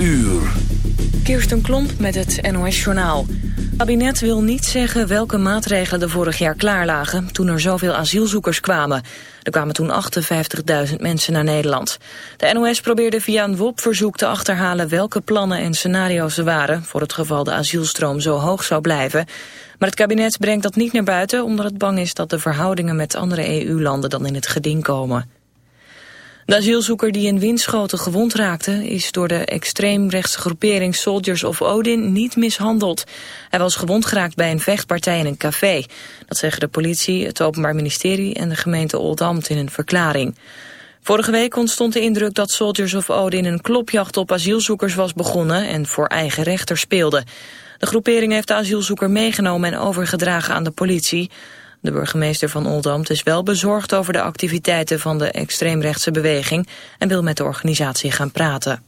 uur. Kirsten Klomp met het NOS-journaal. Het kabinet wil niet zeggen welke maatregelen er vorig jaar klaar lagen... toen er zoveel asielzoekers kwamen. Er kwamen toen 58.000 mensen naar Nederland. De NOS probeerde via een WOP-verzoek te achterhalen... welke plannen en scenario's er waren... voor het geval de asielstroom zo hoog zou blijven. Maar het kabinet brengt dat niet naar buiten... omdat het bang is dat de verhoudingen met andere EU-landen dan in het geding komen. De asielzoeker die in Winschoten gewond raakte... is door de extreemrechtse groepering Soldiers of Odin niet mishandeld. Hij was gewond geraakt bij een vechtpartij in een café. Dat zeggen de politie, het Openbaar Ministerie en de gemeente Oldambt in een verklaring. Vorige week ontstond de indruk dat Soldiers of Odin een klopjacht op asielzoekers was begonnen... en voor eigen rechter speelde. De groepering heeft de asielzoeker meegenomen en overgedragen aan de politie... De burgemeester van Oldambt is wel bezorgd over de activiteiten van de extreemrechtse beweging en wil met de organisatie gaan praten.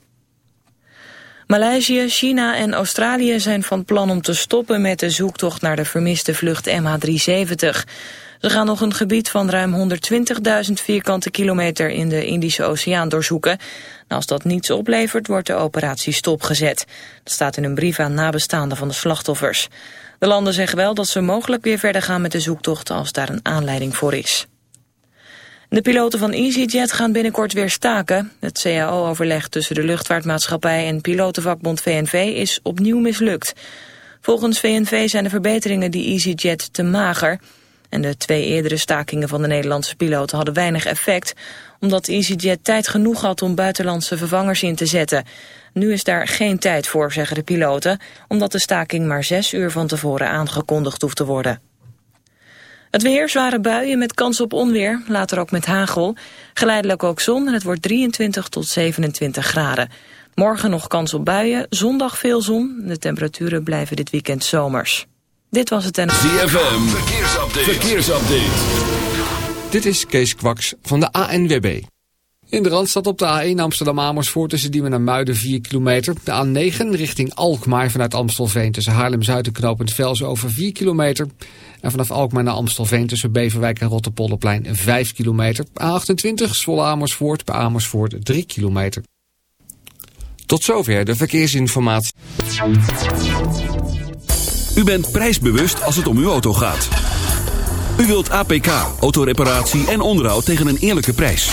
Maleisië, China en Australië zijn van plan om te stoppen met de zoektocht naar de vermiste vlucht MH370. Ze gaan nog een gebied van ruim 120.000 vierkante kilometer in de Indische Oceaan doorzoeken. als dat niets oplevert, wordt de operatie stopgezet. Dat staat in een brief aan nabestaanden van de slachtoffers. De landen zeggen wel dat ze mogelijk weer verder gaan met de zoektocht als daar een aanleiding voor is. De piloten van EasyJet gaan binnenkort weer staken. Het CAO-overleg tussen de luchtvaartmaatschappij en pilotenvakbond VNV is opnieuw mislukt. Volgens VNV zijn de verbeteringen die EasyJet te mager... En de twee eerdere stakingen van de Nederlandse piloten hadden weinig effect... omdat EasyJet tijd genoeg had om buitenlandse vervangers in te zetten. Nu is daar geen tijd voor, zeggen de piloten... omdat de staking maar zes uur van tevoren aangekondigd hoeft te worden. Het weer, zware buien met kans op onweer, later ook met hagel. Geleidelijk ook zon en het wordt 23 tot 27 graden. Morgen nog kans op buien, zondag veel zon. De temperaturen blijven dit weekend zomers. Dit was het en... ZFM, verkeersupdate. verkeersupdate. Dit is Kees Kwaks van de ANWB. In de Randstad op de A1 Amsterdam-Amersfoort tussen Diemen en Muiden 4 kilometer. De A9 richting Alkmaar vanuit Amstelveen tussen Haarlem-Zuid en Knopend Velsen over 4 kilometer. En vanaf Alkmaar naar Amstelveen tussen Beverwijk en Rotterpolderplein 5 kilometer. A28 Zwolle-Amersfoort bij Amersfoort 3 kilometer. Tot zover de verkeersinformatie. U bent prijsbewust als het om uw auto gaat. U wilt APK, autoreparatie en onderhoud tegen een eerlijke prijs.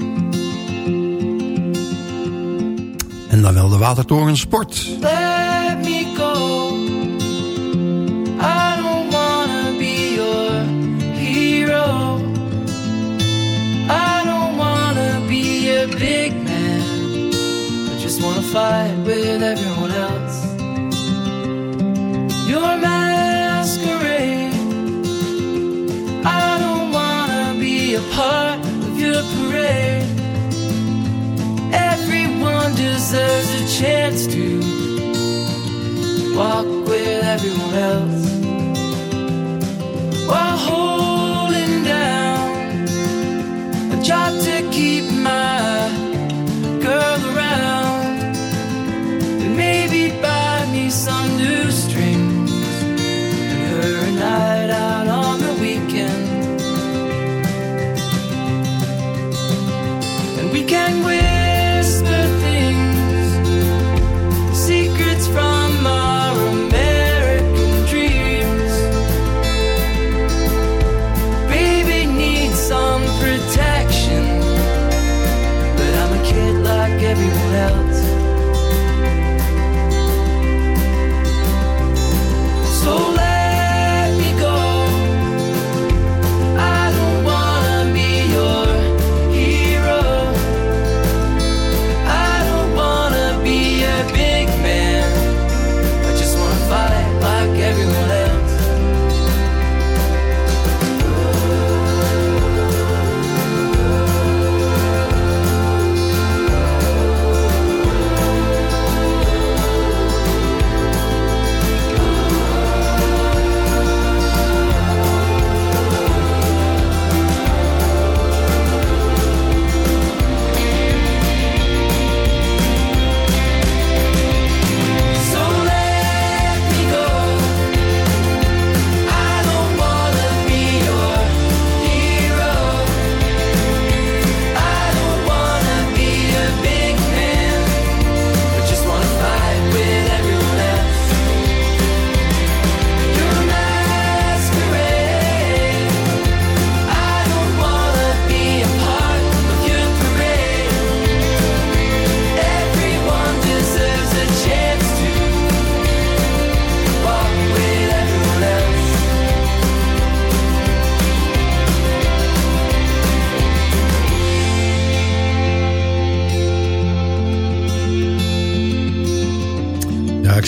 En dan wel de Watertoren Sport. Everyone deserves a chance to walk with everyone else. While holding down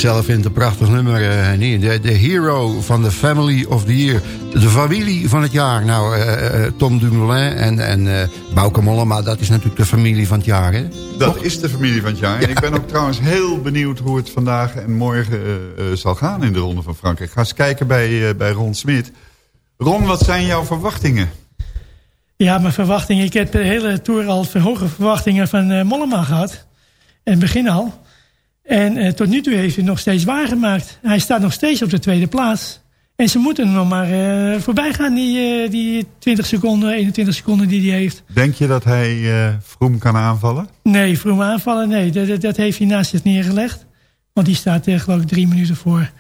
zelf vind het een prachtig nummer, eh, Henny. De, de hero van de family of the year. De familie van het jaar. Nou, eh, eh, Tom Dumoulin en, en eh Bauke Mollema, dat is natuurlijk de familie van het jaar, hè? Dat is de familie van het jaar. En ik ben ook trouwens heel benieuwd hoe het vandaag en morgen zal gaan in de Ronde van Frankrijk. Ga eens kijken bij, eh, bij Ron Smit. Ron, wat zijn jouw verwachtingen? Ja, mijn verwachtingen. Ik heb de hele Tour al hoge verwachtingen van eh, Mollema gehad. In het begin al. En eh, tot nu toe heeft hij het nog steeds waargemaakt. Hij staat nog steeds op de tweede plaats. En ze moeten hem nog maar eh, voorbij gaan, die, eh, die 20 seconden, 21 seconden die hij heeft. Denk je dat hij Vroom kan aanvallen? Nee, vroeg aanvallen, nee. Dat, dat, heeft hij naast zich neergelegd. Want die staat er geloof ik drie minuten voor.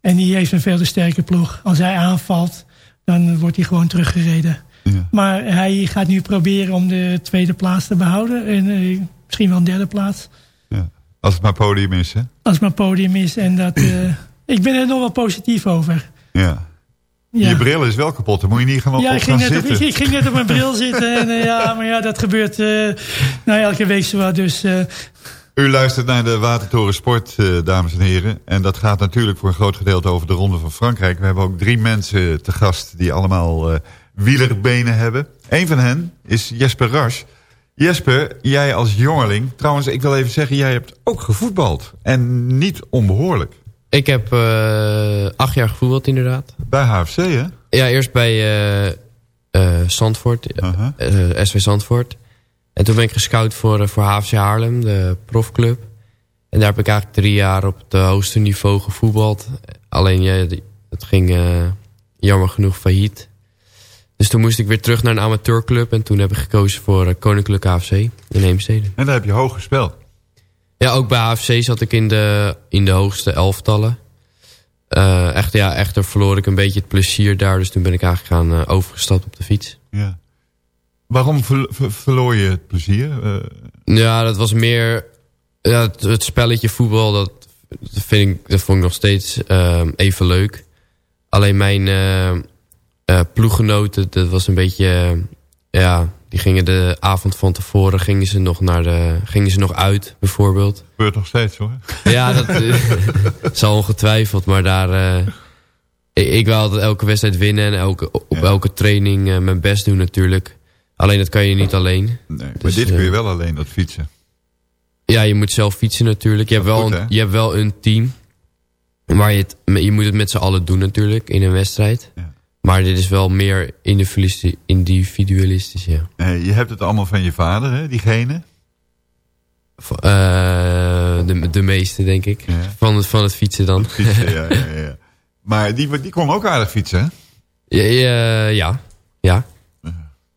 En die heeft een veel te sterke ploeg. Als hij aanvalt, dan wordt hij gewoon teruggereden. Ja. Maar hij gaat nu proberen om de tweede plaats te behouden. En misschien wel een derde plaats. Als het maar podium is, hè? Als het maar podium is. En dat, eh, ik ben er nog wel positief over. Ja. Ja. Je bril is wel kapot. Dan moet je niet gewoon Ja, op ik gaan ging, net op, zitten. ik, ik ging net op mijn bril zitten. En, eh, ja, maar ja, dat gebeurt eh, nou, elke week zo wat. Dus U luistert naar de Watertoren Sport, dames en heren. En dat gaat natuurlijk voor een groot gedeelte over de Ronde van Frankrijk. We hebben ook drie mensen te gast die allemaal wielerbenen hebben. Eén van hen is Jesper Rasch. Jesper, jij als jongeling... Trouwens, ik wil even zeggen, jij hebt ook gevoetbald. En niet onbehoorlijk. Ik heb eh, acht jaar gevoetbald inderdaad. Bij HFC, hè? Ja, eerst bij eh eh Zandvoort, eh, SV Zandvoort. En toen ben ik gescout voor, voor HFC Haarlem, de profclub. En daar heb ik eigenlijk drie jaar op het hoogste niveau gevoetbald. Alleen ja, die- het ging jammer genoeg failliet. Dus toen moest ik weer terug naar een amateurclub. En toen heb ik gekozen voor eh, Koninklijke HFC in Heemstede. En daar heb je hoog gespeeld. Ja, ook bij HFC zat ik in de, in de hoogste elftallen. Eh echt, ja, echter verloor ik een beetje het plezier daar. Dus toen ben ik eigenlijk gaan eh, overgestapt op de fiets. Ja. Waarom ver- ver- verloor je het plezier? Ja, dat was meer... Ja, het, het spelletje voetbal, dat, vind ik, dat vond ik nog steeds even leuk. Alleen mijn eh, ploeggenoten, dat was een beetje... eh, ja, die gingen de avond van tevoren gingen ze nog, naar de, gingen ze nog uit, bijvoorbeeld. gebeurt nog steeds, hoor. Ja, dat zal ongetwijfeld, maar daar... eh, ik, ik wil altijd elke wedstrijd winnen en elke, op Ja. elke training mijn best doen natuurlijk. Alleen dat kan je niet alleen. Nee, maar Dus, dit kun je wel alleen, dat fietsen. Ja, je moet zelf fietsen natuurlijk. Je hebt, Dat wel goed, een, je hebt wel een team. Maar je, het, je moet het met z'n allen doen natuurlijk in een wedstrijd. Ja. Maar dit is wel meer individualistisch, individualistisch ja. Nee, je hebt het allemaal van je vader, hè, diegene. V- eh, de, de meeste denk ik. Ja. Van, het, van het fietsen dan. Fietsen, ja, ja, ja. Maar die, die kon ook aardig fietsen, hè? Ja, ja, ja. ja.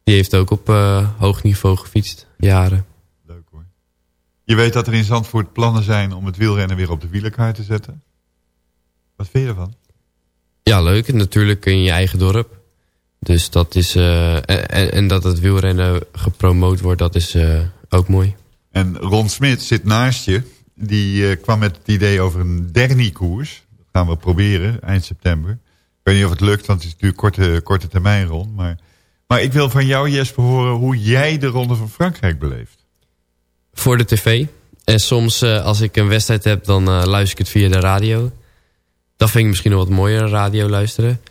Die heeft ook op eh, hoog niveau gefietst. Jaren. Leuk hoor. Je weet dat er in Zandvoort plannen zijn om het wielrennen weer op de wielerkaart te zetten. Wat vind je ervan? Ja, leuk. Natuurlijk in je eigen dorp. Dus dat is... eh, en, dat het wielrennen gepromoot wordt, dat is eh, ook mooi. En Ron Smit zit naast je. Die eh, kwam met het idee over een Derny-koers. Dat gaan we proberen eind september. Ik weet niet of het lukt, want het is natuurlijk korte, korte termijn rond. Maar, maar ik wil van jou, Jesper, horen hoe jij de Ronde van Frankrijk beleeft. Voor de tv. En soms als ik een wedstrijd heb, dan luister ik het via de radio. Dat vind ik misschien nog wat mooier, radio luisteren.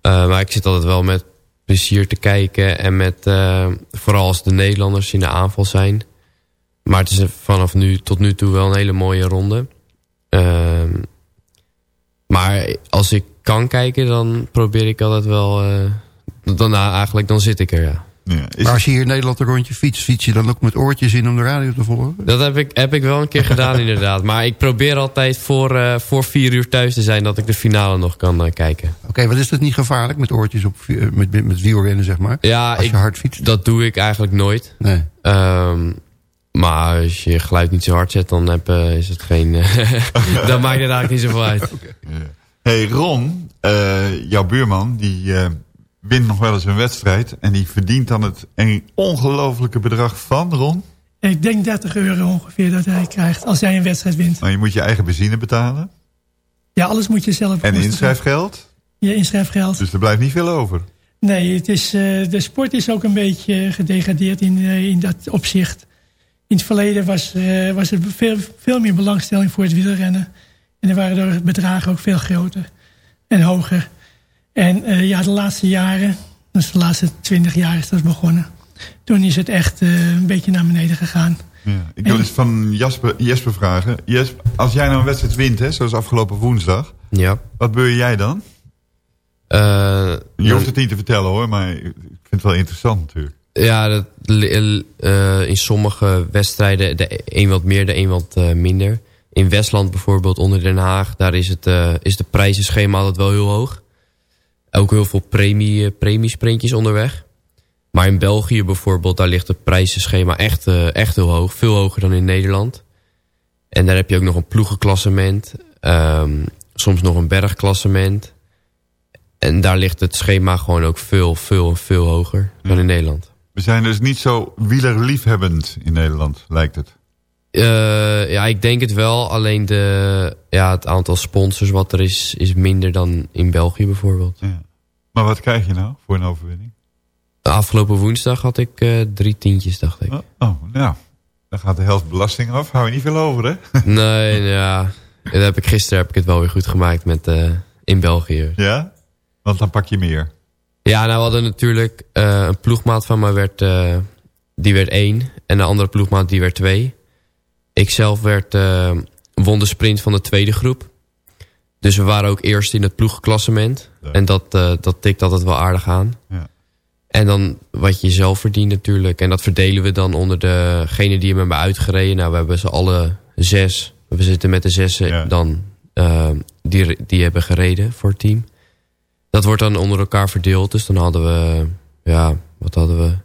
Eh, maar ik zit altijd wel met plezier te kijken. En met, eh, vooral als de Nederlanders in de aanval zijn. Maar het is vanaf nu tot nu toe wel een hele mooie ronde. Ehm, maar als ik kan kijken, dan probeer ik altijd wel... eh, dan, nou, eigenlijk, dan zit ik er, ja. Ja, is Maar als je hier in Nederland een rondje fietst, fiets je dan ook met oortjes in om de radio te volgen? Dat heb ik, heb ik wel een keer gedaan inderdaad. Maar ik probeer altijd voor, eh, voor vier uur thuis te zijn... dat ik de finale nog kan eh, kijken. Oké, wat is dat niet gevaarlijk met oortjes op, eh, met, met, met wielrennen, zeg maar? Ja, Als je ik, hard fietst? dat doe ik eigenlijk nooit. Nee. Ehm, maar als je geluid niet zo hard zet, dan heb, eh, is het geen... dan maakt het eigenlijk niet zoveel uit. Hey Ron, eh, jouw buurman, die eh, wint nog wel eens een wedstrijd. En die verdient dan het een ongelofelijke bedrag van, Ron. ik denk 30 euro ongeveer dat hij krijgt als hij een wedstrijd wint. Maar je moet je eigen benzine betalen. Ja, alles moet je zelf En inschrijfgeld. Je inschrijfgeld. Dus er blijft niet veel over. Nee, het is, eh, de sport is ook een beetje gedegradeerd in, eh, in dat opzicht. In het verleden was, eh, was er veel, veel meer belangstelling voor het wielrennen. En dan waren de bedragen ook veel groter en hoger. En eh, ja, de laatste jaren, dus de laatste twintig jaar is dat begonnen. Toen is het echt eh, een beetje naar beneden gegaan. Ja. Ik wil eens van Jasper, Jesper vragen. Jesper, als jij nou een wedstrijd wint, hè, zoals afgelopen woensdag... Ja. wat beur jij dan? Eh, Je hoeft het niet te vertellen hoor, maar ik vind het wel interessant natuurlijk. Ja, dat, eh, in sommige wedstrijden de een wat meer, de een wat eh, minder. In Westland bijvoorbeeld, onder Den Haag, daar is, het, eh, is de prijzenschema altijd wel heel hoog. Ook heel veel premie, premiesprintjes onderweg. Maar in België bijvoorbeeld, daar ligt het prijzenschema echt, eh, echt heel hoog. Veel hoger dan in Nederland. En daar heb je ook nog een ploegenklassement. ehm, soms nog een bergklassement. En daar ligt het schema gewoon ook veel, veel, veel hoger dan in Nederland. We zijn dus niet zo wielerliefhebbend in Nederland, lijkt het. Eh, ja, ik denk het wel. Alleen de, ja, het aantal sponsors wat er is, is minder dan in België bijvoorbeeld. Ja. Maar wat krijg je nou voor een overwinning? Afgelopen woensdag had ik eh, drie tientjes, dacht ik. Oh, oh, nou, dan gaat de helft belasting af. Hou je niet veel over, hè? Nee, ja. Dat heb ik, gisteren heb ik het wel weer goed gemaakt met, eh, in België. Ja? Want dan pak je meer. Ja, nou we hadden natuurlijk een ploegmaat van mij werd, die werd één. En de andere ploegmaat die werd twee. Ik zelf werd, eh, won de sprint van de tweede groep. Dus we waren ook eerst in het ploegklassement. Ja. En dat, eh, dat tikt altijd wel aardig aan. Ja. En dan wat je zelf verdient natuurlijk. En dat verdelen we dan onder degene die hem hebben uitgereden. Nou, we hebben ze alle zes. We zitten met de zessen Ja. dan eh, die, die hebben gereden voor het team. Dat wordt dan onder elkaar verdeeld. Dus dan hadden we, ja, wat hadden we?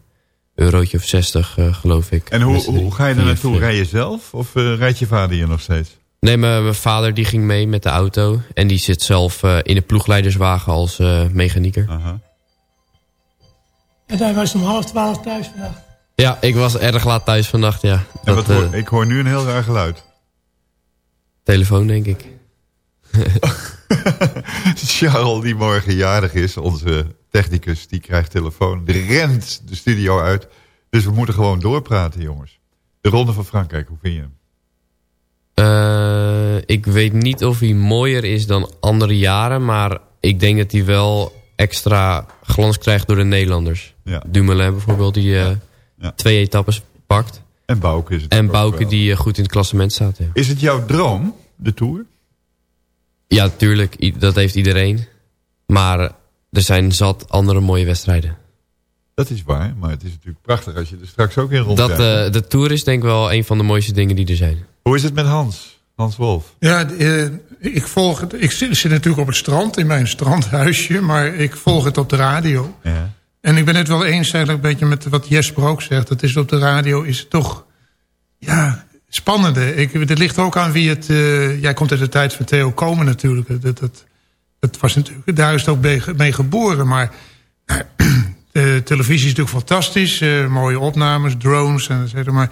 Eurotje of 60 eh, geloof ik. En hoe, z'n hoe ga je er naartoe? Rij je zelf? Of eh rijdt je vader je nog steeds? Nee, mijn vader die ging mee met de auto. En die zit zelf eh, in de ploegleiderswagen als eh, mechanieker. En daar was om half twaalf thuis vannacht. Ja, ik was erg laat thuis vannacht, ja. En Dat, wat hoor, ik hoor nu een heel raar geluid. telefoon, denk ik. Charles, die morgen jarig is, onze technicus, die krijgt telefoon. Die rent de studio uit. Dus we moeten gewoon doorpraten, jongens. De Ronde van Frankrijk, hoe vind je hem? Eh, ik weet niet of hij mooier is dan andere jaren. Maar ik denk dat hij wel extra glans krijgt door de Nederlanders. Ja. Dumoulin bijvoorbeeld, die eh, Ja. twee etappes pakt. En Bouke is het En Bouke die eh, goed in het klassement staat. Ja, Is het jouw droom, de Tour? ja tuurlijk. I- Dat heeft iedereen. Maar er zijn zat andere mooie wedstrijden. Dat is waar, maar het is natuurlijk prachtig als je er straks ook in Dat, rondrijdt. eh, de Tour is denk ik wel een van de mooiste dingen die er zijn. Hoe is het met Hans? Hans Wolf? Ja, eh, ik volg het. Ik zit, zit natuurlijk op het strand in mijn strandhuisje, maar ik volg het op de radio. Ja. En ik ben het wel eens eigenlijk een beetje met wat Jesper ook zegt. Dat is op de radio is het toch ja, spannende. Ik, het ligt ook aan wie het... eh, jij komt uit de tijd van Theo Komen natuurlijk. Dat, dat, dat was natuurlijk daar is het ook mee, geboren. Maar de televisie is natuurlijk fantastisch. eh, mooie opnames, drones en cetera. Maar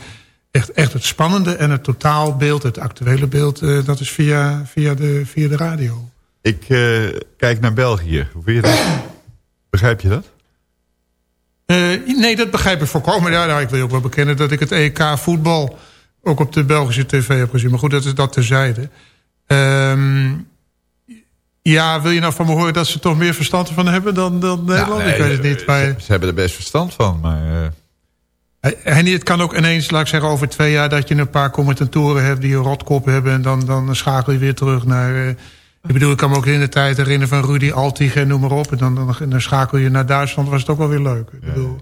echt, echt het spannende en het totaalbeeld, het actuele beeld... eh, dat is via, via, de, via de radio. Ik eh, kijk naar België. Hoe vind je dat? Begrijp je dat? Nee, dat begrijp ik volkomen. Ja, nou, ik wil je ook wel bekennen dat ik het EK voetbal ook op de Belgische tv heb gezien. Maar goed, dat is dat terzijde. Ehm ja, wil je nou van me horen dat ze toch meer verstand van hebben dan, dan Nederland? Nou, ik weet het niet. Maar, Ze, ze hebben er best verstand van, maar... eh, Henny, het kan ook ineens, laat ik zeggen, over twee jaar... dat je een paar commentatoren hebt die een rotkop hebben... en dan, dan schakel je weer terug naar... eh, ik bedoel, ik kan me ook in de tijd herinneren van Rudy Altig en noem maar op. En dan, dan, dan schakel je naar Duitsland, was het ook wel weer leuk. Ik bedoel,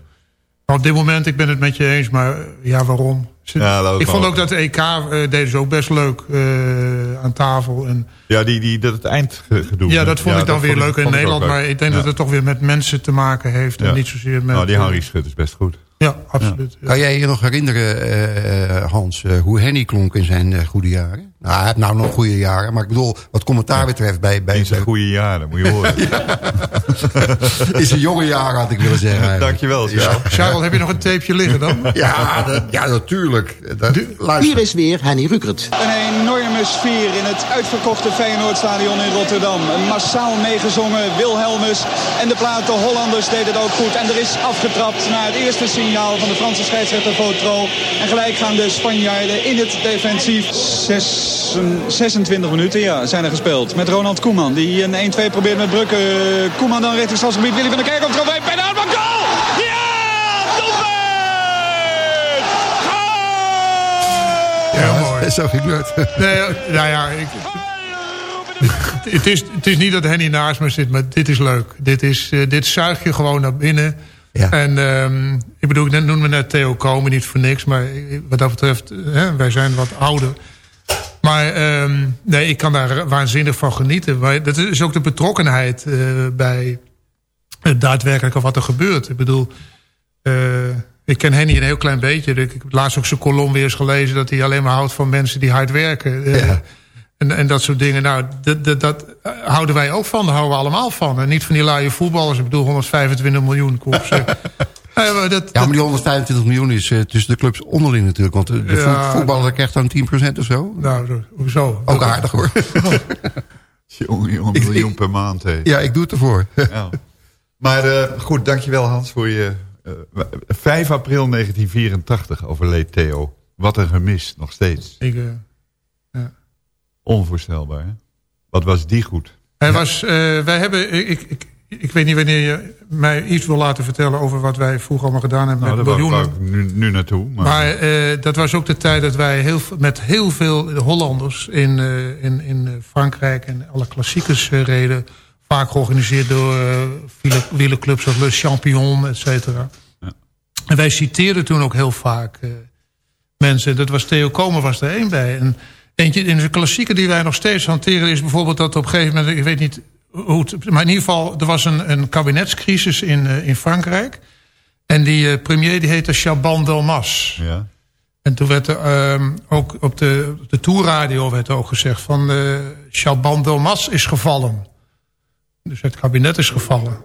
op dit moment, ik ben het met je eens, maar eh, ja, waarom? Ja, ik vond ook dat de EK eh, deden ze ook best leuk eh, aan tafel. En, ja, die, die, dat het eindgedoe. ja, dat vond ik dan weer leuk in ik Nederland. leuk. Maar ik denk Ja. dat het toch weer met mensen te maken heeft. En niet zozeer met... Nou, die Harry Schut is best goed. Ja, absoluut. Ja. Kan jij je nog herinneren, Hans, hoe Henny klonk in zijn goede jaren? Nou, hij heeft nou nog goede jaren, maar ik bedoel, wat commentaar betreft bij, bij, In zijn bij goede jaren, moet je horen. in zijn jonge jaren had ik willen zeggen. eigenlijk. Dankjewel, Charles. Charles, heb je nog een tapeje liggen dan? Ja, dat, ja, natuurlijk. Dat, Hier luister. is weer Henny Rukert. Een enorm enorme sfeer in het uitverkochte Feyenoordstadion in Rotterdam. Massaal meegezongen, Wilhelmus en de plaat De Hollanders deden het ook goed. En er is afgetrapt na het eerste signaal van de Franse scheidsrechter Votro. En gelijk gaan de Spanjaarden in het defensief. Zes, 26 minuten ja, zijn er gespeeld. Met Ronald Koeman die een 1-2 probeert met Brukken. Koeman dan richting stadsgebied. Willy van der Kerkhoff trofee. Bijna uitbak goal! Ja! Heel mooi. Zo gebeurd. Nee, nou ja, ik, het, is, het is niet dat Henny naast me zit, maar dit is leuk. Dit, is, eh, dit zuig je gewoon naar binnen. Ja. En ehm, ik bedoel, ik noemde net Theo Komen, niet voor niks. Maar wat dat betreft, hè, wij zijn wat ouder. Maar ehm, nee, ik kan daar waanzinnig van genieten. Maar dat is ook de betrokkenheid eh, bij het daadwerkelijke wat er gebeurt. Ik bedoel, eh, ik ken Henny een heel klein beetje. Ik heb laatst ook zijn kolom weer eens gelezen... dat hij alleen maar houdt van mensen die hard werken. Eh, en, en dat soort dingen. Nou, dat, dat, dat houden wij ook van. Daar houden we allemaal van. En niet van die laaie voetballers. Ik bedoel, 125 miljoen. Kom Nee, maar dat, Ja, maar die 125 miljoen is eh, tussen de clubs onderling natuurlijk. Want de, de Ja. voet- voetballer krijgt dan 10% of zo. Nou, zo- hoezo? Ook aardig hoor. Jongen, jongen, een miljoen ik- per maand. Hè. ja, ik doe het ervoor. Ja. Maar eh, goed, dankjewel Hans voor je... eh, 5 april 1984 overleed Theo. Wat een gemis, nog steeds. Ik, eh, Onvoorstelbaar, hè? Wat was die goed? Hij was, eh, wij hebben, ik, ik, ik weet niet wanneer je mij iets wil laten vertellen over wat wij vroeger allemaal gedaan hebben Nou, met daar wou, miljoenen. ik nu, nu naartoe. Maar, Maar eh, dat was ook de tijd dat wij heel, met heel veel Hollanders in, eh, in, in eh, Frankrijk en alle klassiekers reden. Vaak georganiseerd door wiele- wielerclubs als Le Champion, et cetera. En wij citeerden toen ook heel vaak mensen. Dat was Theo Komen was er één bij. En eentje in de klassieker die wij nog steeds hanteren... is bijvoorbeeld dat op een gegeven moment... ik weet niet hoe het... maar in ieder geval, er was een, een kabinetscrisis in, eh, in Frankrijk... En die eh, premier die heette Chaban Delmas. ja. En toen werd er ehm, ook op de, op de tourradio werd er ook gezegd van... eh Chaban Delmas is gevallen. Dus het kabinet is gevallen.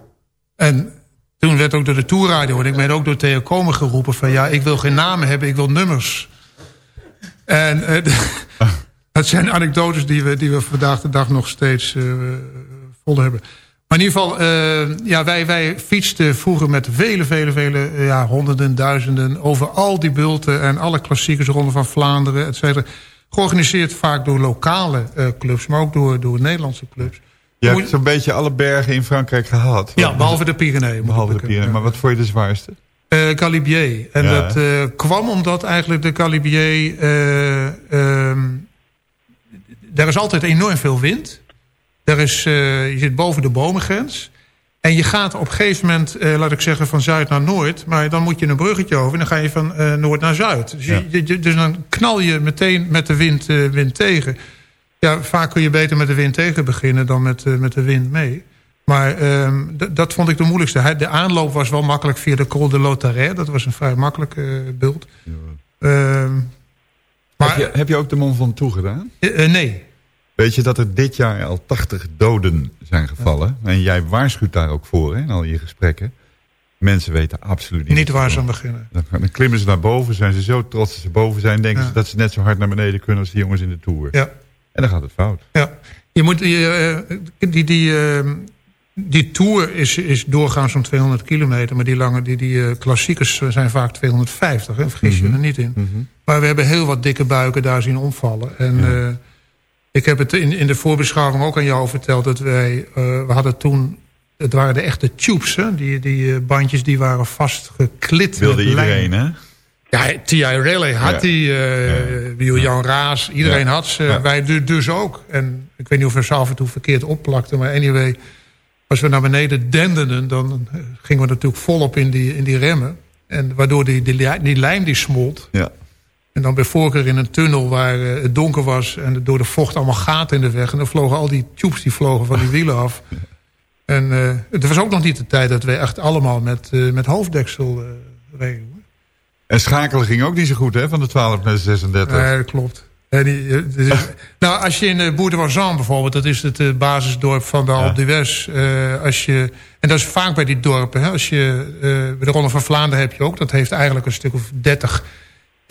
En toen werd ook door de tourradio... en ik ben ook door Theo Komen geroepen van... ja, ik wil geen namen hebben, ik wil nummers. En dat zijn anekdotes die we, die we vandaag de dag nog steeds vol hebben. Maar in ieder geval, eh, ja, wij, wij fietsten vroeger met vele, vele, vele, eh, ja, honderden, duizenden... over al die bulten en alle klassiekers, Ronde van Vlaanderen, et cetera. Georganiseerd vaak door lokale eh, clubs, maar ook door, door Nederlandse clubs. Je hebt zo'n beetje alle bergen in Frankrijk gehad. Ja, behalve de Pyreneeën. Behalve de Pyreneeën. Maar wat vond je de zwaarste? eh Galibier. En Ja. dat kwam omdat eigenlijk de Galibier... eh, ehm, er is altijd enorm veel wind. Er is, eh, je zit boven de bomengrens. En je gaat op een gegeven moment, eh, laat ik zeggen, van zuid naar noord. Maar dan moet je een bruggetje over en dan ga je van eh, noord naar zuid. Dus, je- Ja. dus dan knal je meteen met de wind, eh, wind tegen. Ja, vaak kun je beter met de wind tegen beginnen dan met, met de wind mee. Maar ehm, dat vond ik de moeilijkste. De aanloop was wel makkelijk via de Col de Lotaret. Dat was een vrij makkelijke eh, bult. Ehm, maar heb, je, heb je ook de Mont Ventoux gedaan? nee. Weet je dat er dit jaar al 80 doden zijn gevallen? En jij waarschuwt daar ook voor hè, in al je gesprekken. Mensen weten absoluut niet. Niet waar ze aan beginnen. Dan, dan klimmen ze naar boven, zijn ze zo trots dat ze boven zijn... denken Ja. ze dat ze net zo hard naar beneden kunnen als die jongens in de Tour. Ja. En dan gaat het fout. Ja, je moet, je, eh, die, die, eh, die tour is, is doorgaans zo'n 200 kilometer. Maar die lange die, die eh, klassiekers zijn vaak 250. Hè, vergis je er niet in. Maar we hebben heel wat dikke buiken daar zien omvallen. En ik heb het in, in de voorbeschouwing ook aan jou verteld. Dat wij, eh, we hadden toen, het waren de echte tubes. Hè, die, die eh, bandjes die waren vastgeklit. Wilde iedereen, hè? Ja, T.I. Raleigh had Ja. die, eh Wiel Jan Raas, iedereen Ja. had ze. Wij du- dus ook. En ik weet niet of we ze af en toe verkeerd opplakten, maar anyway... als we naar beneden dendenden, dan gingen we natuurlijk volop in die, in die remmen. En waardoor die, die, die lijm die smolt. Ja. En dan bij voorkeur in een tunnel waar eh, het donker was... en door de vocht allemaal gaten in de weg. En dan vlogen al die tubes die vlogen van die wielen af. En eh, het was ook nog niet de tijd dat we echt allemaal met, eh, met hoofddeksel reden. En schakelen ging ook niet zo goed, hè? Van de 12 naar de 36. Nee, dat klopt. En die, nou, als je in uh, Bourg-de-Wazan bijvoorbeeld... dat is het basisdorp van de Alpe d'Huez. eh, als je en dat is vaak bij die dorpen. Hè, als je, bij de Ronde van Vlaanderen heb je ook... dat heeft eigenlijk een stuk of 30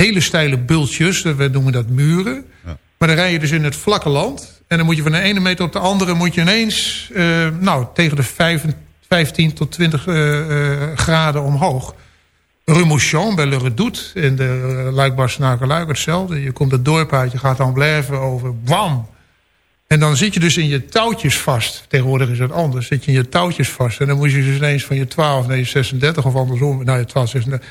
hele steile bultjes. We noemen dat muren. Maar de rij je dus in het vlakke land. En dan moet je van de ene meter op de andere... moet je ineens eh, nou, tegen de 5, 15 tot 20 eh, eh, graden omhoog. Rue Mouchon bij Le Redoute in de uh, Luik-Bastenaken-Luik hetzelfde. Je komt het dorp uit, je gaat dan blijven over. Bam! En dan zit je dus in je touwtjes vast. Tegenwoordig is het anders. Zit je in je touwtjes vast. En dan moet je dus ineens van je 12 naar je 36 of andersom. Nou, je 12, 36.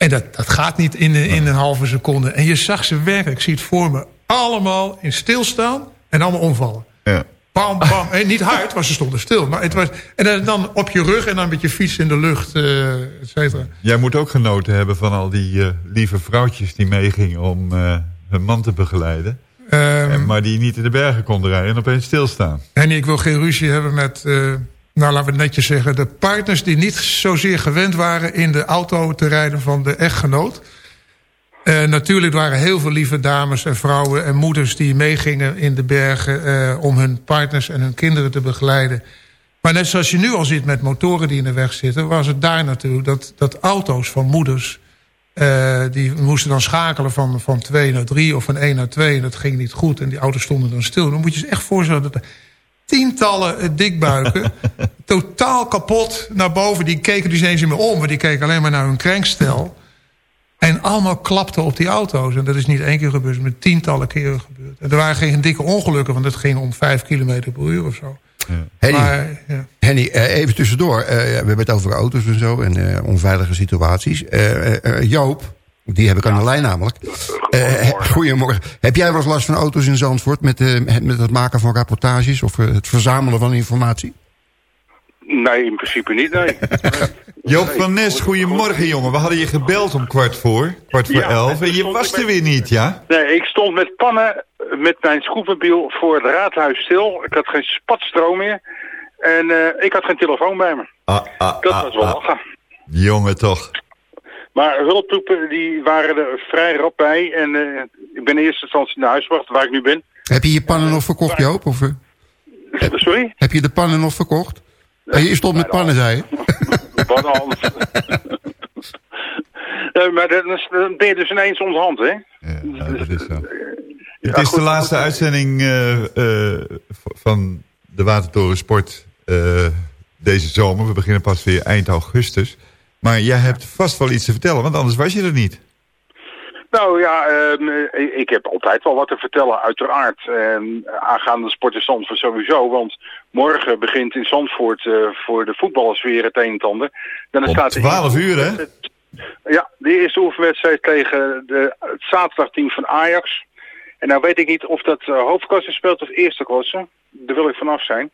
En dat, dat gaat niet in, in een halve seconde. En je zag ze werken. Ik zie het voor me. Allemaal in stilstaan en allemaal omvallen. Ja. Bam, bam. En niet hard, want ze stonden stil. Maar het was, en dan op je rug en dan met je fiets in de lucht, uh, et cetera. Jij moet ook genoten hebben van al die uh, lieve vrouwtjes die meegingen om uh, hun man te begeleiden. Um, maar die niet in de bergen konden rijden en opeens stilstaan. En ik wil geen ruzie hebben met, nou laten we netjes zeggen... de partners die niet zozeer gewend waren in de auto te rijden van de echtgenoot... Uh, natuurlijk waren heel veel lieve dames en vrouwen en moeders... die meegingen in de bergen uh, om hun partners en hun kinderen te begeleiden. Maar net zoals je nu al ziet met motoren die in de weg zitten... was het daar natuurlijk dat, dat auto's van moeders... Uh, die moesten dan schakelen van, van 2 naar 3 of van 1 naar 2... en dat ging niet goed en die auto's stonden dan stil. Dan moet je je echt voorstellen dat tientallen dikbuiken... totaal kapot naar boven, die keken dus eens niet meer om... maar die keken alleen maar naar hun krenkstel... En allemaal klapte op die auto's. En dat is niet één keer gebeurd, maar tientallen keren gebeurd. En er waren geen dikke ongelukken, want het ging om vijf kilometer per uur of zo. Ja. Henny, maar, ja. Henny uh, even tussendoor. Uh, we hebben het over auto's en zo en uh, onveilige situaties. Joop, die heb ik aan de lijn namelijk. Goedemorgen. goedemorgen. Heb jij wel eens last van auto's in Zandvoort met, met het maken van rapportages of het verzamelen van informatie? Nee, in principe niet, nee. Joop van Nes, goedemorgen jongen. We hadden je gebeld om kwart voor, kwart voor ja, elf. En je was er weer niet, ja? Nee, ik stond met pannen met mijn scootmobiel voor het raadhuis stil. Ik had geen spatstroom meer. En uh, ik had geen telefoon bij me. Ah, ah, dat ah, was wel ah. lachen. Jongen toch. Maar hulptroepen die waren er vrij rap bij. En uh, ik ben in eerste instantie naar huis gebracht, waar ik nu ben. Heb je je pannen nog verkocht, Joop? Of, uh? Sorry? Heb je de pannen nog verkocht? En je stond met pannen, zei je? Wat anders. nee, maar dan ben je dus ineens hand, hè? Ja, dat is zo. Het is de laatste uitzending uh, uh, van de Watertoren Sport uh, deze zomer. We beginnen pas weer eind augustus. Maar jij hebt vast wel iets te vertellen, want anders was je er niet. Nou ja, uh, ik heb altijd wel wat te vertellen, uiteraard. Uh, aangaande sport in Zandvoort sowieso, want morgen begint in Zandvoort uh, voor de voetballers weer het een en ander. Dan Op staat 12 uur, hè? Ja, de eerste oefenwedstrijd tegen de, het zaterdagteam van Ajax. En nou weet ik niet of dat uh, hoofdklasse speelt of eerste klasse. Daar wil ik vanaf zijn.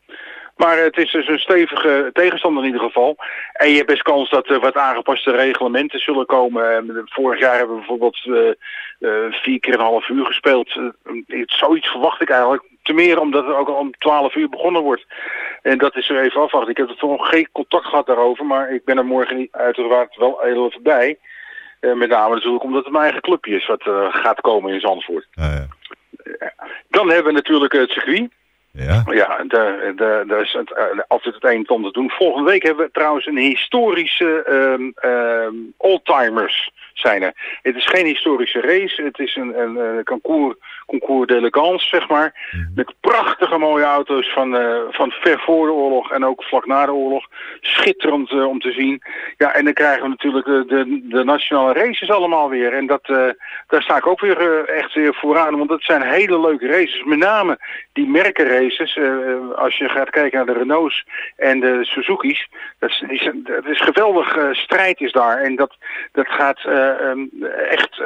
Maar het is dus een stevige tegenstander in ieder geval. En je hebt best kans dat er wat aangepaste reglementen zullen komen. Vorig jaar hebben we bijvoorbeeld uh, uh, vier keer een half uur gespeeld. Uh, zoiets verwacht ik eigenlijk. Te meer omdat het ook al om twaalf uur begonnen wordt. En dat is er even afwachten. Ik heb er nog geen contact gehad daarover. Maar ik ben er morgen uiteraard wel heel even bij. met name natuurlijk omdat het mijn eigen clubje is wat gaat komen in Zandvoort. Ah, ja. Dan hebben we natuurlijk het circuit. Ja, ja daar, daar, daar is het, uh, altijd het een en ander te doen. Volgende week hebben we trouwens een historische um, um, oldtimers zijn er. Het is geen historische race, het is een, een, een concours, concours d'elegance, zeg maar. Mm -hmm. Met prachtige mooie auto's van, uh, van ver voor de oorlog en ook vlak na de oorlog. Schitterend uh, om te zien. Ja, en dan krijgen we natuurlijk uh, de, de nationale races allemaal weer. En dat, daar sta ik ook weer echt weer vooraan, want dat zijn hele leuke races. Met name die merkenraces, als je gaat kijken naar de Renaults en de Suzuki's. Dat is, die, dat is geweldig strijd is daar. En dat, dat gaat um, echt,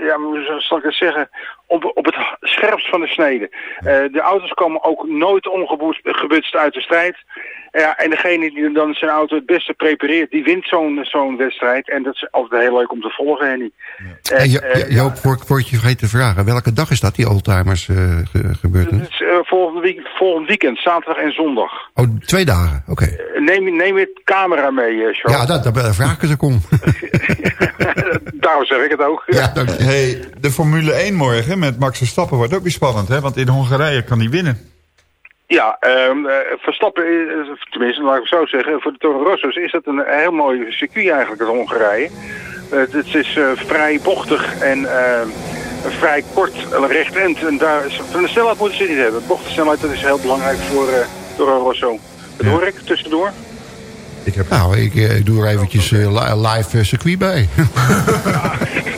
ja, hoe zal ik het zeggen, op, op het scherpst van de snede. Uh, de auto's komen ook nooit ongebutst uit de strijd. Ja, en degene die dan zijn auto het beste prepareert, die wint zo'n zo'n wedstrijd. En dat is altijd heel leuk om te volgen, Henny. Ja. En, jo uh, Joop, ja. voor, voor je vergeet te vragen, welke dag is dat, die oldtimers uh, ge gebeurtenis? Het is uh, volgend, week, volgend weekend, zaterdag en zondag. Oh, twee dagen, oké. Okay. neem, neem je camera mee, uh, Ja, dat, daar vraag ik het om. Daarom zeg ik het ook. Ja, hey, de Formule 1 morgen met Max Verstappen wordt ook weer spannend, hè? Want in Hongarije kan hij winnen. Ja, um, Verstappen, tenminste, laat ik zo zeggen, voor de Toro Rosso's is dat een heel mooi circuit eigenlijk, het Hongarije. Uh, het is uh, vrij bochtig en vrij kort een recht end. En daar, van de snelheid moeten ze niet hebben. Bochtensnelheid, dat is heel belangrijk voor uh, Toro Rosso. Dat hoor ik tussendoor. Ik heb... Nou, ik, eh, ik doe er eventjes eh, li- live eh, circuit bij.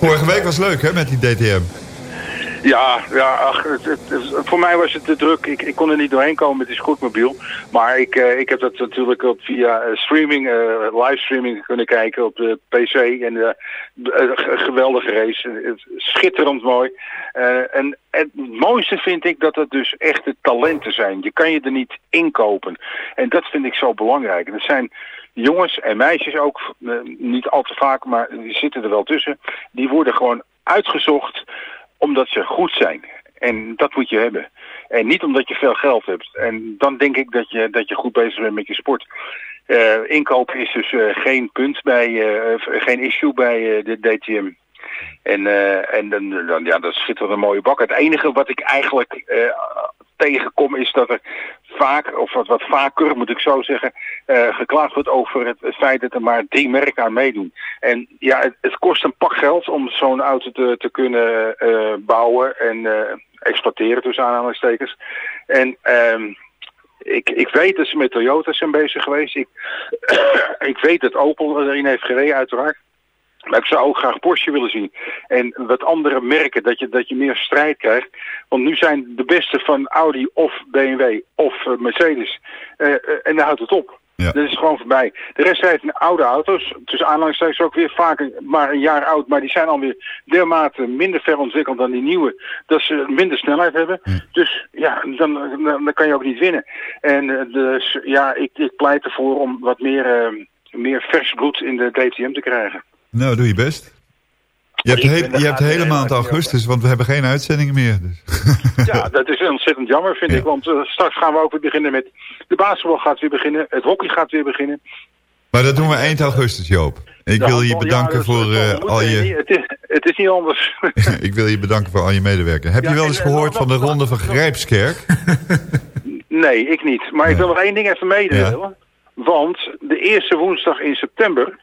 Vorige week was leuk hè, met die DTM. Ja, ja ach, het, voor mij was het te druk. Ik, ik kon er niet doorheen komen met die scootmobiel. Maar ik, eh, ik heb dat natuurlijk op via eh, streaming, eh, livestreaming kunnen kijken op de PC. En eh, g- geweldige race. Schitterend mooi. En het mooiste vind ik dat het dus echte talenten zijn. Je kan je er niet inkopen. En dat vind ik zo belangrijk. Het zijn jongens en meisjes ook, eh, niet al te vaak, maar die zitten er wel tussen. Die worden gewoon uitgezocht omdat ze goed zijn. En dat moet je hebben. En niet omdat je veel geld hebt. En dan denk ik dat je, dat je goed bezig bent met je sport. Eh, inkopen is dus eh, geen punt bij, geen issue bij de DTM. En, en dan, dan, ja, dat schittert een mooie bak. Het enige wat ik eigenlijk tegenkom is dat er vaak, of wat, wat vaker moet ik zo zeggen, eh, geklaagd wordt over het, het feit dat er maar drie merken aan meedoen. En ja, het, het kost een pak geld om zo'n auto te, te kunnen eh, bouwen en eh, exploiteren tussen aanhalingstekens. En ehm, ik, ik weet dat ze met Toyota zijn bezig geweest. Ik, ik weet dat Opel erin heeft gereden uiteraard. Maar ik zou ook graag Porsche willen zien. En wat andere merken, dat je, dat je meer strijd krijgt. Want nu zijn de beste van Audi of BMW of eh, Mercedes. Eh, eh, en daar houdt het op. Ja. Dat is gewoon voorbij. De rest rijdt oude auto's. Tussen aanhalingstekens ook weer vaak maar een jaar oud. Maar die zijn alweer dermate minder ver ontwikkeld dan die nieuwe. Dat ze minder snelheid hebben. Dus ja, dan, dan, kan je ook niet winnen. En dus ja, ik, ik pleit ervoor om wat meer, meer vers bloed in de DTM te krijgen. Nou, doe je best. Je hebt, de, Ik he- ben er je hebt de hele maand augustus, want we hebben geen uitzendingen meer. Dus. Ja, dat is ontzettend jammer, vind ik. Want eh, straks gaan we ook weer beginnen met... De basketbal gaat weer beginnen, het hockey gaat weer beginnen. Maar dat doen we eind augustus, Joop. Ik wil je bedanken ja, voor eh, al je Het is, het is niet anders. ik wil je bedanken voor al je medewerking. Heb je wel en, eens eh, gehoord van de ronde van Grijpskerk? nee, ik niet. Maar ik wil nog één ding even mededelen. Want de eerste woensdag in september...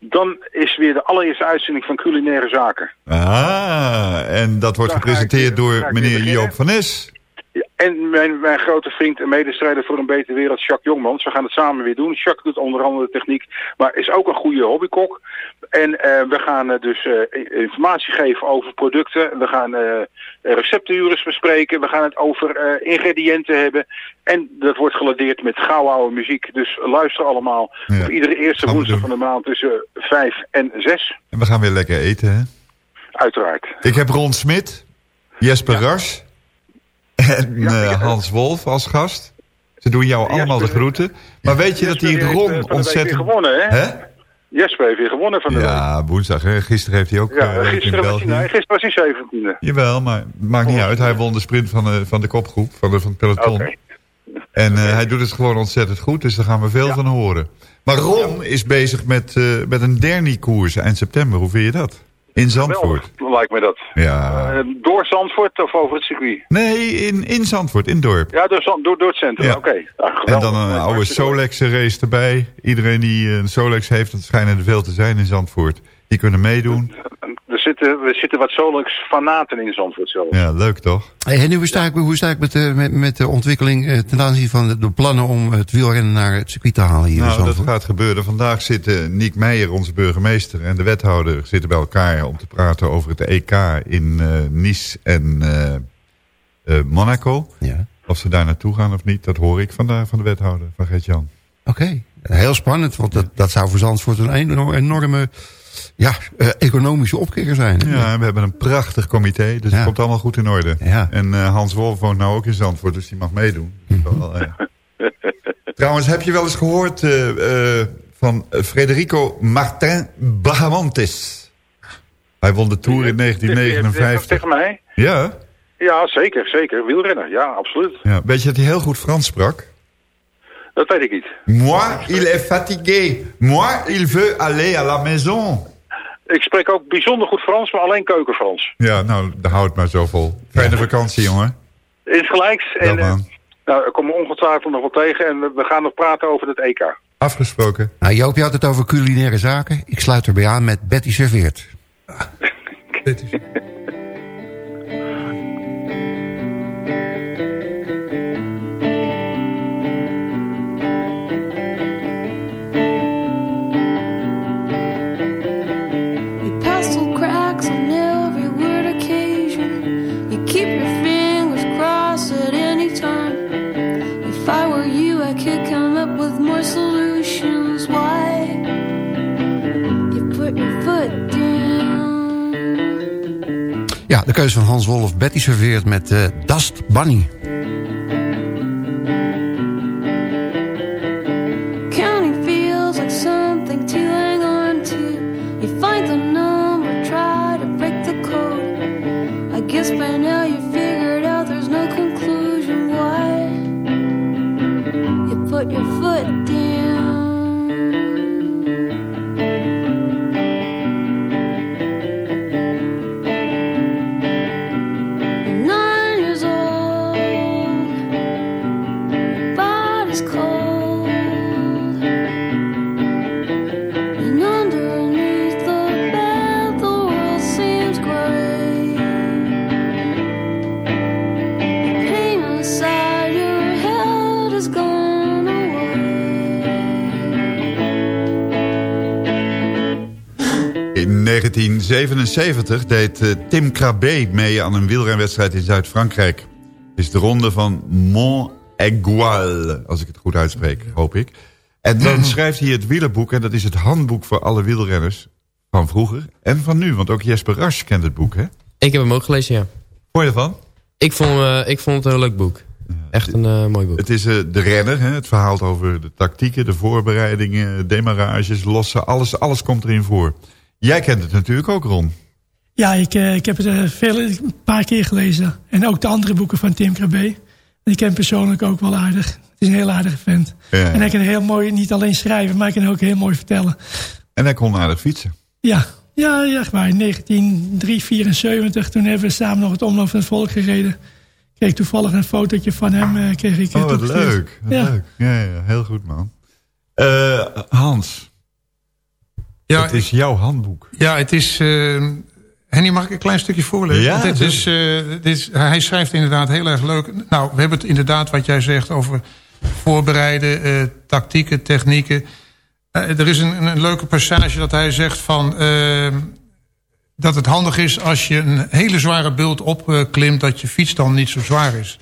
dan is weer de allereerste uitzending van Culinaire Zaken. Ah, en dat wordt Dan ga ik gepresenteerd door meneer. Joop van Nes. Ja, En mijn, mijn grote vriend en medestrijder voor een betere wereld, Jacques Jongmans. We gaan het samen weer doen. Jacques doet onder andere de techniek, maar is ook een goede hobbykok. En eh, we gaan eh, dus eh, informatie geven over producten. We gaan recepturen bespreken. We gaan het over ingrediënten hebben. En dat wordt geladeerd met gauwoude muziek. Dus luister allemaal Ja, op iedere eerste gaan woensdag van de maand tussen 5 en 6. En we gaan weer lekker eten, hè? Uiteraard. Ik heb Ron Smit, Jesper Ras en Hans Wolf als gast. Ze doen jou allemaal de groeten. Maar weet je dat die Ron ontzettend... gewonnen, hè? Hè? Jesper heeft weer gewonnen van de week. Ja, woensdag. Hè? Gisteren heeft hij ook Ja, in gisteren, was hij, nee, gisteren was hij 17e. Jawel, maar maakt niet uit. Hij won de sprint van de, van de kopgroep, van, de, van het peloton. Oké. En eh, hij doet het gewoon ontzettend goed, dus daar gaan we veel van horen. Maar Ron is bezig met, eh, met een dernie-koers eind september. Hoe vind je dat? In Zandvoort. Lijkt me dat. Ja. Eh, door Zandvoort of over het circuit? Nee, in, in Zandvoort, in het dorp. Ja, door, Zand- door, door het centrum, Ja. oké. Ja, En dan een oude. Solex race erbij. Iedereen die een Solex heeft, dat schijnen er veel te zijn in Zandvoort. Die kunnen meedoen. Er zitten, er zitten wat Solex fanaten in Zandvoort zelf. Ja, leuk toch? Hey, en hoe sta ik, hoe sta ik met, de, met, met de ontwikkeling eh, ten aanzien van de, de plannen om het wielrennen naar het circuit te halen hier in Nou, dat Zandvoort? gaat gebeuren. Vandaag zitten Niek Meijer, onze burgemeester, en de wethouder zitten bij elkaar om te praten over het EK in eh, Nice en eh, eh, Monaco. Ja. Of ze daar naartoe gaan of niet, dat hoor ik vandaag van de wethouder, van Gert-Jan. Oké, heel spannend, want dat, dat zou voor Zandvoort een enorme, enorme ja, eh, economische opkikker zijn. hè? Ja, en we hebben een prachtig comité, dus Ja. het komt allemaal goed in orde. Ja. En eh, Hans Wolf woont nou ook in Zandvoort, dus die mag meedoen. Mhm. Dat is wel, eh. Trouwens, heb je wel eens gehoord eh, eh, van Federico Martin Bahamontes? Hij won de Tour in Tegen, 1959. tegen mij? Ja, Ja, zeker, zeker. Wielrenner, ja, absoluut. ja. Weet je dat hij heel goed Frans sprak? Dat weet ik niet. Moi, il est fatigué. Moi, il veut aller à la maison. Ik spreek ook bijzonder goed Frans, maar alleen keukenfrans. Ja, nou, daar houdt maar zo vol. Fijne vakantie, jongen. Insgelijks. Wel, En, eh, nou, ik kom me ongetwijfeld nog wel tegen en we- we gaan nog praten over het EK. Afgesproken. Nou, Joop, je had het over culinaire zaken. Ik sluit erbij aan met Betty Serveert. You Ja, de keuze van Hans Wolf. Betty serveert met eh, Dust Bunny. 1977 deed eh, Tim Crabé mee aan een wielrenwedstrijd in Zuid-Frankrijk. Het is de ronde van Mont Aigual, als ik het goed uitspreek, hoop ik. En dan schrijft hij het wielerboek, en dat is het handboek voor alle wielrenners van vroeger en van nu. Want ook Jesper Rasch kent het boek, hè? Ik heb hem ook gelezen, ja. Vond je ervan? Ik vond, eh, ik vond het een leuk boek. Echt een eh, mooi boek. Het is de renner, hè? het verhaal over de tactieken, de voorbereidingen, demarages, lossen, alles, alles komt erin voor. Jij kent het natuurlijk ook, Ron. Ja, ik, eh, ik heb het eh, veel, een paar keer gelezen. En ook de andere boeken van Tim Krabbe. En ik ken persoonlijk ook wel aardig. Het is een heel aardige vent. Ja. En hij kan heel mooi, niet alleen schrijven, maar hij kan ook heel mooi vertellen. En hij kon aardig fietsen. Ja, ja, ja waar. In 1974, toen hebben we samen nog het Omloop van het Volk gereden. Kreeg toevallig een fotootje van hem. eh, kreeg ik, Oh, wat leuk. Wat Ja. leuk. Ja, ja, heel goed, man. Hans, Ja, het is jouw handboek. Ja, het is... eh, Henny, mag ik een klein stukje voorlezen? Ja, Want is, het is, hij schrijft inderdaad heel erg leuk. Nou, we hebben het inderdaad wat jij zegt over voorbereiden, eh, tactieken, technieken. Er is een, een leuke passage dat hij zegt van... eh, dat het handig is als je een hele zware bult opklimt... dat je fiets dan niet zo zwaar is.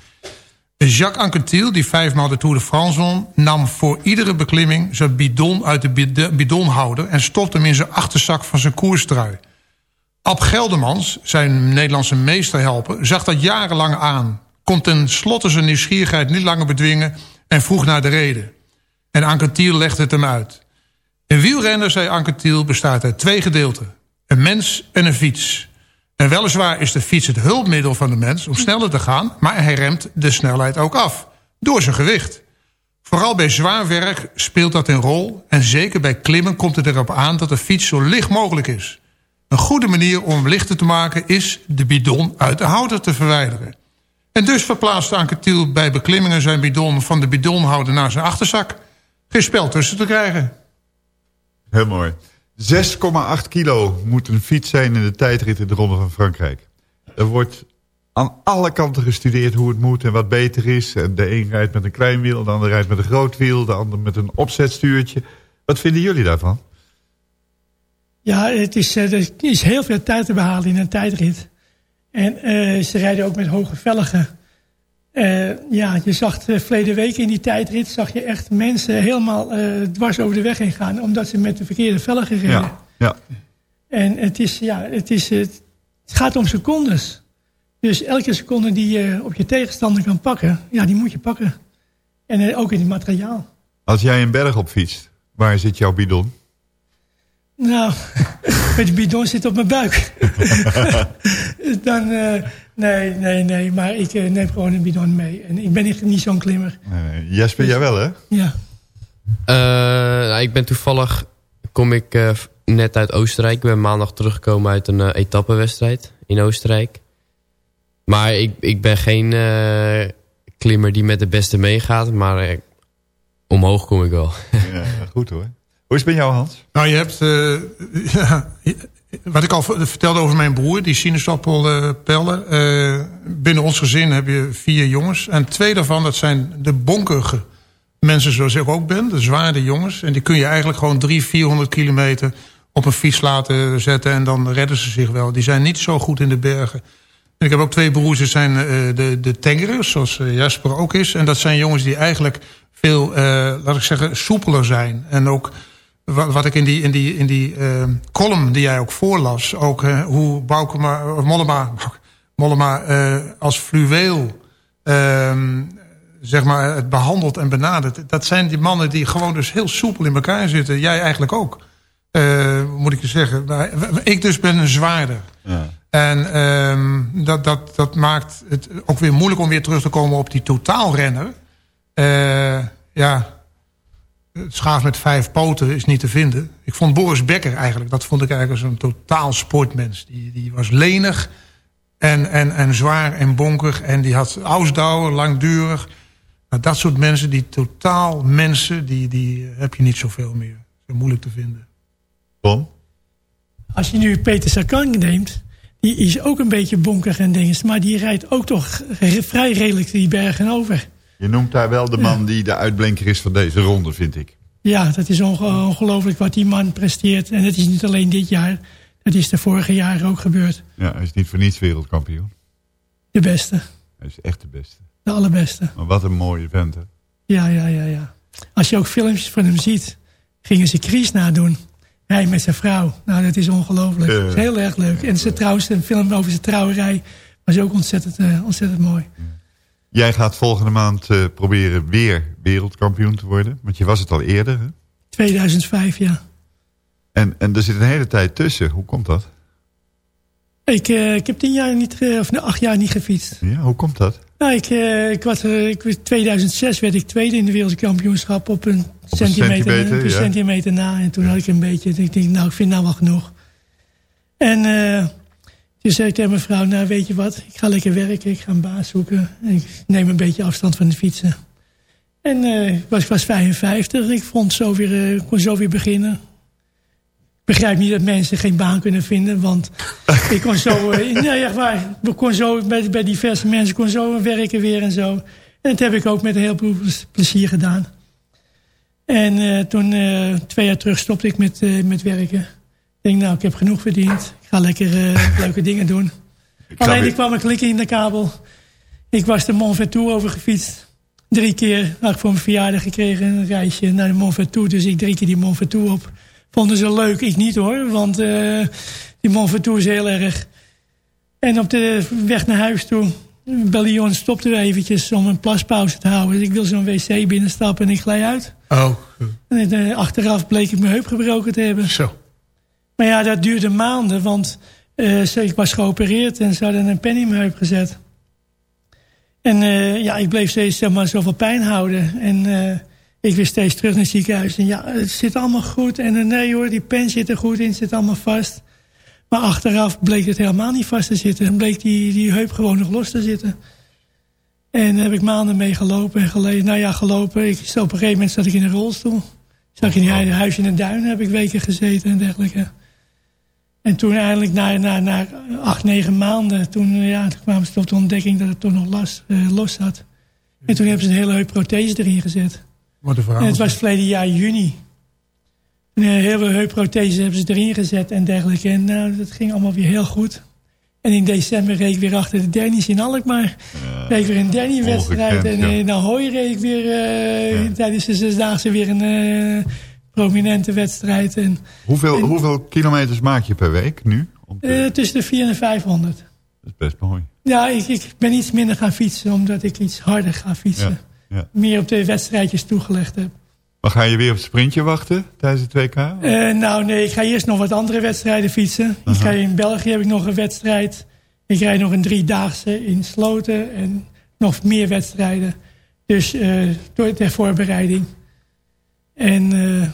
Jacques Anquetil, die vijfmaal de Tour de France won... nam voor iedere beklimming zijn bidon uit de bid- bidonhouder... en stopte hem in zijn achterzak van zijn koerstrui. Ab Geldermans, zijn Nederlandse meesterhelper... zag dat jarenlang aan. Kon ten slotte zijn nieuwsgierigheid niet langer bedwingen... en vroeg naar de reden. En Anquetil legde het hem uit. Een wielrenner, zei Anquetil, bestaat uit twee gedeelten. Een mens en een fiets. En weliswaar is de fiets het hulpmiddel van de mens om sneller te gaan... maar hij remt de snelheid ook af. Door zijn gewicht. Vooral bij zwaar werk speelt dat een rol... en zeker bij klimmen komt het erop aan dat de fiets zo licht mogelijk is. Een goede manier om lichter te maken... is de bidon uit de houder te verwijderen. En dus verplaatste Anquetil bij beklimmingen zijn bidon... van de bidonhouder naar zijn achterzak. Geen spel tussen te krijgen. Heel mooi. 6,8 kilo moet een fiets zijn in de tijdrit in de Ronde van Frankrijk. Er wordt aan alle kanten gestudeerd hoe het moet en wat beter is. De een rijdt met een klein wiel, de ander rijdt met een groot wiel... de ander met een opzetstuurtje. Wat vinden jullie daarvan? Ja, het is, eh, er is heel veel tijd te behalen in een tijdrit. En eh, ze rijden ook met hoge velgen. Eh, ja, je zag de verleden week in die tijdrit... zag je echt mensen helemaal eh, dwars over de weg heen gaan... omdat ze met de verkeerde velgen reden. Ja, ja. En het, is, ja, het, is, het, het gaat om secondes. Dus elke seconde die je op je tegenstander kan pakken... ja, die moet je pakken. En eh, ook in het materiaal. Als jij een berg op fietst, waar zit jouw bidon? Nou, de bidon zit op mijn buik. Dan, nee, nee, nee. Maar ik eh, neem gewoon een bidon mee. En ik ben echt niet zo'n klimmer. Nee, Jesper, jij wel hè? Ja. Eh, nou, ik ben toevallig, kom ik eh, net uit Oostenrijk. Ik ben maandag teruggekomen uit een eh, etappenwedstrijd in Oostenrijk. Maar ik, ik ben geen eh, klimmer die met de beste meegaat. Maar eh, omhoog kom ik wel. Ja, goed hoor. Hoe is het met jou Hans? Nou, je hebt... eh, ja, wat ik al vertelde over mijn broer, die sinaasappelpellen. Eh, binnen ons gezin heb je vier jongens. En twee daarvan, dat zijn de bonkige mensen zoals ik ook ben. De zware jongens. En die kun je eigenlijk gewoon drie, 400 kilometer op een fiets laten zetten. En dan redden ze zich wel. Die zijn niet zo goed in de bergen. En ik heb ook twee broers, dat zijn eh, de, de zoals eh, Jasper ook is. En dat zijn jongens die eigenlijk veel, eh, laat ik zeggen, soepeler zijn. En ook wat, wat ik in die, in die, in die eh, column die jij ook voorlas... ook eh, hoe Boukema, of Mollema, Mollema eh, als fluweel... ehm, zeg maar, het behandelt en benadert. Dat zijn die mannen die gewoon dus heel soepel in elkaar zitten. Jij eigenlijk ook, eh, moet ik je zeggen. Nou, Ik dus ben een zwaarder. Ja. En ehm, dat, dat, dat maakt het ook weer moeilijk om weer terug te komen op die totaalrenner. Eh, ja, het schaaf met vijf poten is niet te vinden. Ik vond Boris Becker eigenlijk, dat vond ik eigenlijk als een totaal sportmens. Die, die was lenig en, en, en zwaar en bonkig. En die had ausdauer, langdurig. Nou, dat soort mensen, die totaal mensen, die, die heb je niet zoveel meer. Zo moeilijk te vinden. Tom? Als je nu Peter Sagan neemt, die is ook een beetje bonkig en dinges. Maar die rijdt ook toch vrij redelijk die bergen over. Je noemt daar wel de man die de uitblinker is van deze ronde, vind ik. Ja, dat is onge- ongelooflijk wat die man presteert. En het is niet alleen dit jaar. Dat is de vorige jaren ook gebeurd. Ja, hij is niet voor niets wereldkampioen. De beste. Hij is echt de beste. De allerbeste. Maar wat een mooie vent, hè? Ja, ja, ja, ja. Als je ook filmpjes van hem ziet, gingen ze Kries nadoen. Hij met zijn vrouw. Nou, dat is ongelooflijk. Dat is heel erg leuk. En zijn trouwens, een film over zijn trouwerij was ook ontzettend, eh, ontzettend mooi. Jij gaat volgende maand eh, proberen weer wereldkampioen te worden. Want je was het al eerder, hè? 2005, ja. En, en er zit een hele tijd tussen. Hoe komt dat? Ik, eh, ik heb tien jaar niet, of acht jaar niet gefietst. Ja, hoe komt dat? Nou, ik, eh, ik was, ik, 2006 werd ik tweede in de wereldkampioenschap op een, centimeter, centimeter, op een ja. centimeter na. En toen had ik een beetje, ik denk, nou, ik vind nou wel genoeg. En toen zei ik tegen mijn vrouw, nou, weet je wat, ik ga lekker werken, ik ga een baas zoeken. En ik neem een beetje afstand van het fietsen. En eh, ik was, was 55, ik vond zo weer, eh, kon zo weer beginnen. Ik begrijp niet dat mensen geen baan kunnen vinden, want ik kon zo, eh, nee, echt waar, ik kon zo bij, bij diverse mensen kon zo werken weer en zo. En dat heb ik ook met heel veel plezier gedaan. En toen, twee jaar terug, stopte ik met, met werken. Ik denk, nou, ik heb genoeg verdiend. Ga lekker eh, leuke dingen doen. Alleen, ik kwam een klikje in de kabel. Ik was de Mont Ventoux overgefietst. Drie keer had ik voor mijn verjaardag gekregen een reisje naar de Mont Ventoux. Dus ik drie keer die Mont Ventoux op. Vonden ze leuk, ik niet hoor. Want eh, die Mont Ventoux is heel erg. En op de weg naar huis toe, bij Lyon stopten we eventjes om een plaspauze te houden. Dus ik wil zo'n wc binnenstappen en ik glij uit. Oh, En eh, achteraf bleek ik mijn heup gebroken te hebben. zo. Maar ja, dat duurde maanden, want eh, ze- ik was geopereerd en ze hadden een pen in mijn heup gezet. En eh, ja, ik bleef steeds zeg maar, zoveel pijn houden. En eh, ik weer steeds terug naar het ziekenhuis. En ja, het zit allemaal goed. En nee hoor, die pen zit er goed in, het zit allemaal vast. Maar achteraf bleek het helemaal niet vast te zitten. En bleek die, die heup gewoon nog los te zitten. En daar heb ik maanden mee gelopen en geleden. Nou ja, gelopen. Ik, op een gegeven moment zat ik in een rolstoel. Zag ik in een huis in de duin, heb ik weken gezeten en dergelijke. En toen eindelijk na, na, na acht, negen maanden, toen, eh, ja, toen kwamen ze tot de ontdekking dat het toch nog los, eh, los zat. En toen hebben ze een hele heup prothese erin gezet. Wat een verhaal. En het was verleden jaar juni. Een hele heupprothese hebben ze erin gezet en dergelijke. En nou, dat ging allemaal weer heel goed. En in december reed ik weer achter de Denny's in Alkmaar. reed ik weer een Denny-wedstrijd. En ongekend, ja. in Ahoy reed ik weer eh, tijdens de Zesdaagse weer een eh, prominente wedstrijd. En, Hoeveel, hoeveel kilometers maak je per week nu? Te- eh, tussen de 400 en 500. Dat is best mooi. Ja, ik, ik ben iets minder gaan fietsen, omdat ik iets harder ga fietsen. Ja, ja. Meer op de wedstrijdjes toegelegd heb. Maar ga je weer op het sprintje wachten tijdens het WK? Eh, nou nee, ik ga eerst nog wat andere wedstrijden fietsen. Ik ga in België heb ik nog een wedstrijd. Ik rijd nog een driedaagse in Sloten en nog meer wedstrijden. Dus eh, door ter voorbereiding. En eh,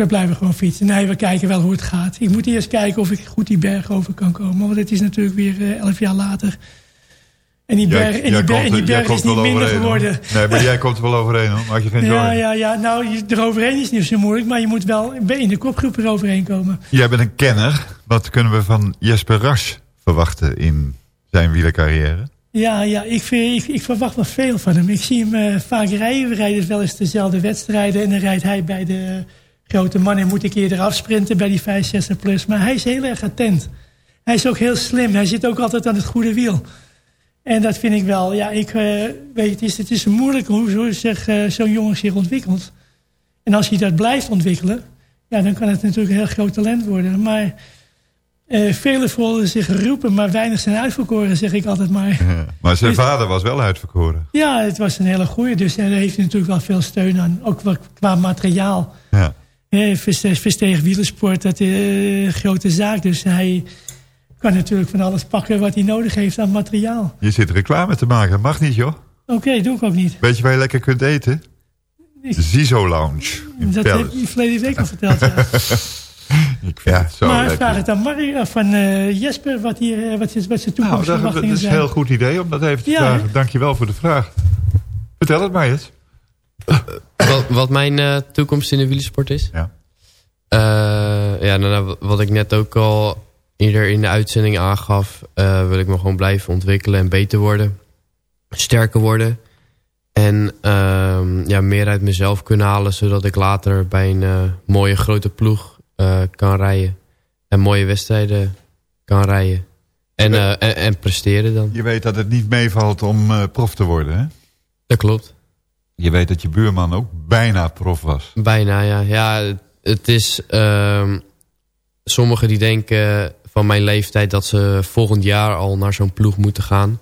we blijven gewoon fietsen. Nee, we kijken wel hoe het gaat. Ik moet eerst kijken of ik goed die berg over kan komen. Want het is natuurlijk weer eh, elf jaar later. En die Jij- berg, en jij die berg, komt en die er- berg is niet minder hoor. geworden. Nee, maar jij komt er wel overheen hoor. Maak je geen Ja, ja, ja. Nou, eroverheen is niet zo moeilijk, maar je moet wel in de kopgroep eroverheen komen. Jij bent een kenner. Wat kunnen we van Jesper Rasch verwachten in zijn wielercarrière? Ja, ja ik, ik, ik verwacht wel veel van hem. Ik zie hem eh, vaak rijden. We rijden wel eens dezelfde wedstrijden. En dan rijdt hij bij de grote man en moet ik eerder afsprinten bij die 65 plus. Maar hij is heel erg attent. Hij is ook heel slim. Hij zit ook altijd aan het goede wiel. En dat vind ik wel. Ja, ik eh, weet, het is, het is moeilijk hoe zich, eh, zo'n jongen zich ontwikkelt. En als hij dat blijft ontwikkelen, ja, dan kan het natuurlijk een heel groot talent worden. Maar eh velen voelen zich roepen, maar weinig zijn uitverkoren, zeg ik altijd maar. Maar zijn Dus- vader was wel uitverkoren. Ja, het was een hele goeie. Dus daar heeft hij natuurlijk wel veel steun aan. Ook qua materiaal. Ja. Eh, Verste- Verstegen wielersport, dat is een grote zaak. Dus hij kan natuurlijk van alles pakken wat hij nodig heeft aan materiaal. Je zit reclame te maken. Mag niet joh. Oké, doe ik ook niet. Weet je waar je lekker kunt eten? Zizo Lounge. Dat Palace. heb je verleden week al verteld. Ja. Ik vind het zo maar lekker. vraag het aan Marie, of van eh, Jesper wat, hier, eh, wat, zijn- wat zijn Nou, dat, is een heel goed idee om dat even te Ja, vragen. hè? Dankjewel voor de vraag. Vertel het mij eens. Wat, wat mijn eh, toekomst in de wielersport is? Ja. Eh, ja, nou, nou, wat ik net ook al eerder in de uitzending aangaf... eh, wil ik me gewoon blijven ontwikkelen en beter worden. Sterker worden. En ehm, ja, meer uit mezelf kunnen halen... zodat ik later bij een eh, mooie grote ploeg eh, kan rijden. En mooie wedstrijden kan rijden. En, eh, en, en presteren dan. Je weet dat het niet meevalt om eh, prof te worden, hè? Dat klopt. Je weet dat je buurman ook bijna prof was. Bijna, ja. Ja, het- is... ehm, sommigen die denken van mijn leeftijd... dat ze volgend jaar al naar zo'n ploeg moeten gaan.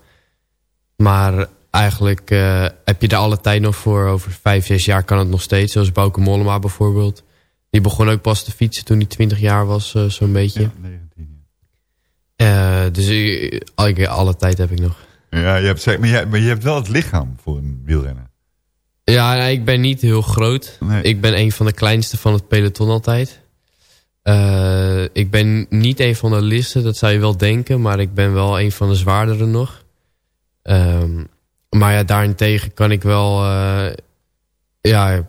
Maar eigenlijk eh, heb je daar alle tijd nog voor. Over vijf, zes jaar kan het nog steeds. Zoals Bouke Mollema bijvoorbeeld. Die begon ook pas te fietsen toen hij 20 jaar was, eh, zo'n beetje. Eh, dus eh, ik- alle tijd heb ik nog. Ja, je hebt, zeg- maar, je, maar je hebt wel het lichaam voor een wielrenner. Ja, nee, ik ben niet heel groot. Ik ben een van de kleinste van het peloton altijd. Eh, ik ben niet een van de listen, dat zou je wel denken. Maar ik ben wel een van de zwaardere nog. Ehm, maar ja, daarentegen kan ik wel... eh, ja,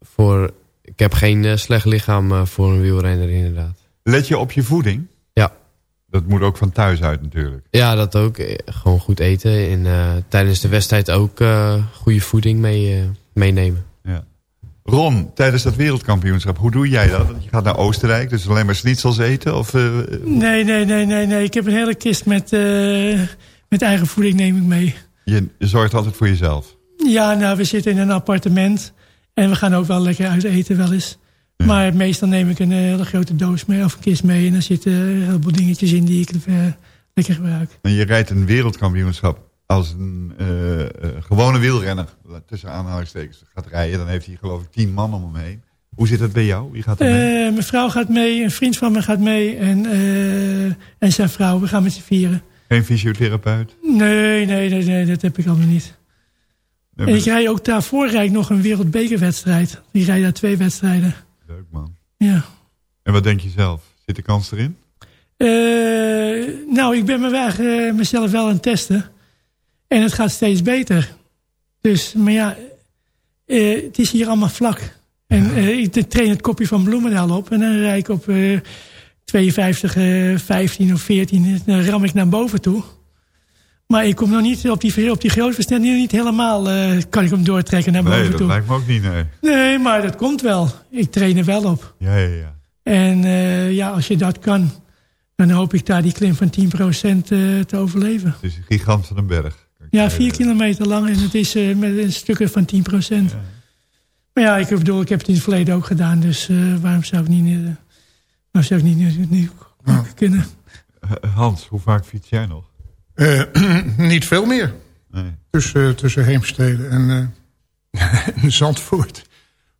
voor, ik heb geen eh, slecht lichaam voor een wielrenner inderdaad. Let je op je voeding? Dat moet ook van thuis uit natuurlijk. Ja, dat ook. Eh, Gewoon goed eten. En eh, tijdens de wedstrijd ook eh, goede voeding mee, eh, meenemen. Ja. Ron, tijdens dat wereldkampioenschap, hoe doe jij dat? Je gaat naar Oostenrijk, dus alleen maar schnitzels eten? Of, eh, Nee, nee, nee, nee, nee. Ik heb een hele kist met, eh, met eigen voeding neem ik mee. je zorgt altijd voor jezelf? Ja, nou, we zitten in een appartement. En we gaan ook wel lekker uit eten wel eens. Maar meestal neem ik een eh, hele grote doos mee of een kist mee. En daar zitten een heleboel dingetjes in die ik eh, lekker gebruik. En je rijdt een wereldkampioenschap als een eh, eh, gewone wielrenner, tussen aanhalingstekens, gaat rijden. Dan heeft hij geloof ik tien man om hem heen. Hoe zit dat bij jou? Wie gaat er mee? Eh, mijn vrouw gaat mee, een vriend van me gaat mee. En, eh, en zijn vrouw, we gaan met z'n vieren. Geen fysiotherapeut? Nee, nee, nee, nee, dat heb ik allemaal niet. Nee, En ik rij ook daarvoor rijd ik nog een wereldbekerwedstrijd. Ik rijd daar twee wedstrijden. Leuk man. Ja. En wat denk je zelf? Zit de kans erin? Eh, nou, ik ben me weg, eh, mezelf wel aan het testen. En het gaat steeds beter. Dus, maar ja, eh, het is hier allemaal vlak. En ik train het kopje van Bloemendaal op. En dan rijd ik op eh 52, eh 15 of 14. Dan ram ik naar boven toe. Maar ik kom nog niet op die, op die grote versnelling. Niet helemaal eh, kan ik hem doortrekken naar boven Nee, dat toe. lijkt me ook niet, nee. Nee, maar dat komt wel. Ik train er wel op. Ja, ja, ja. En eh, ja, als je dat kan, dan hoop ik daar die klim van 10% eh, te overleven. Het is een gigant van een berg. Ja, vier kilometer lang en het is met een stukken van 10%. Maar ja, ik bedoel, ik heb het in het verleden ook gedaan, dus waarom zou ik niet, waarom zou ik niet, niet, niet kunnen? Hans, hoe vaak fiets jij nog? Eh, niet veel meer. Nee. Tussen, tussen Heemstede en, eh, en Zandvoort.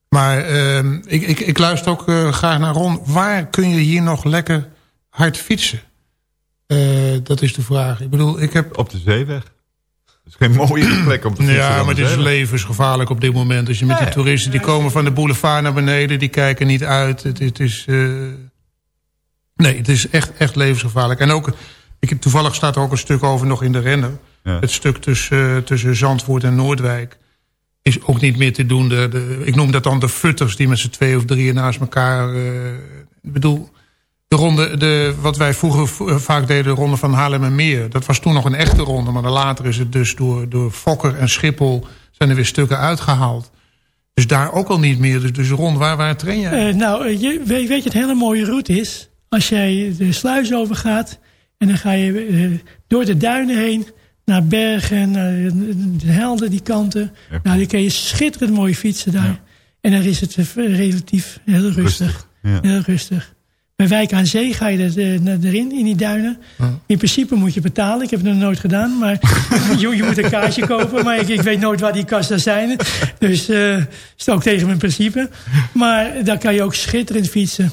Maar eh, ik, ik, ik luister ook eh, graag naar Ron. Waar kun je hier nog lekker hard fietsen? Eh, dat is de vraag. Ik bedoel, ik heb... Op de zeeweg. Het is geen mooie plek om te fietsen. Ja, maar het is levensgevaarlijk op dit moment. Als je met die toeristen, die komen van de boulevard naar beneden... die kijken niet uit. Het, het is... eh, Nee, het is echt, echt levensgevaarlijk. En ook, ik heb, toevallig staat er ook een stuk over nog in de renner. Het stuk tussen, tussen Zandvoort en Noordwijk is ook niet meer te doen. De, de, ik noem dat dan de futters die met z'n twee of drieën naast elkaar... eh, ik bedoel, de ronde, de, wat wij vroeger v- vaak deden, de ronde van Haarlem en Meer... dat was toen nog een echte ronde, maar dan later is het dus door, door Fokker en Schiphol... zijn er weer stukken uitgehaald. Dus daar ook al niet meer. Dus, dus rond, waar, waar train jij? Eh, nou, eh, je, weet, weet je, het hele mooie route is... als jij de sluis overgaat... en dan ga je eh, door de duinen heen... naar Bergen, naar de Helden, die kanten. Nou, dan kun je schitterend mooi fietsen daar. En dan is het eh, relatief heel rustig. Heel rustig. Bij Wijk aan Zee ga je er, eh, naar- erin, in die duinen. In principe moet je betalen. Ik heb het nog nooit gedaan. Maar je, je moet een kaartje kopen. Maar ik, ik weet nooit waar die kasten zijn. Dus eh is ook tegen mijn principe. Maar daar kan je ook schitterend fietsen.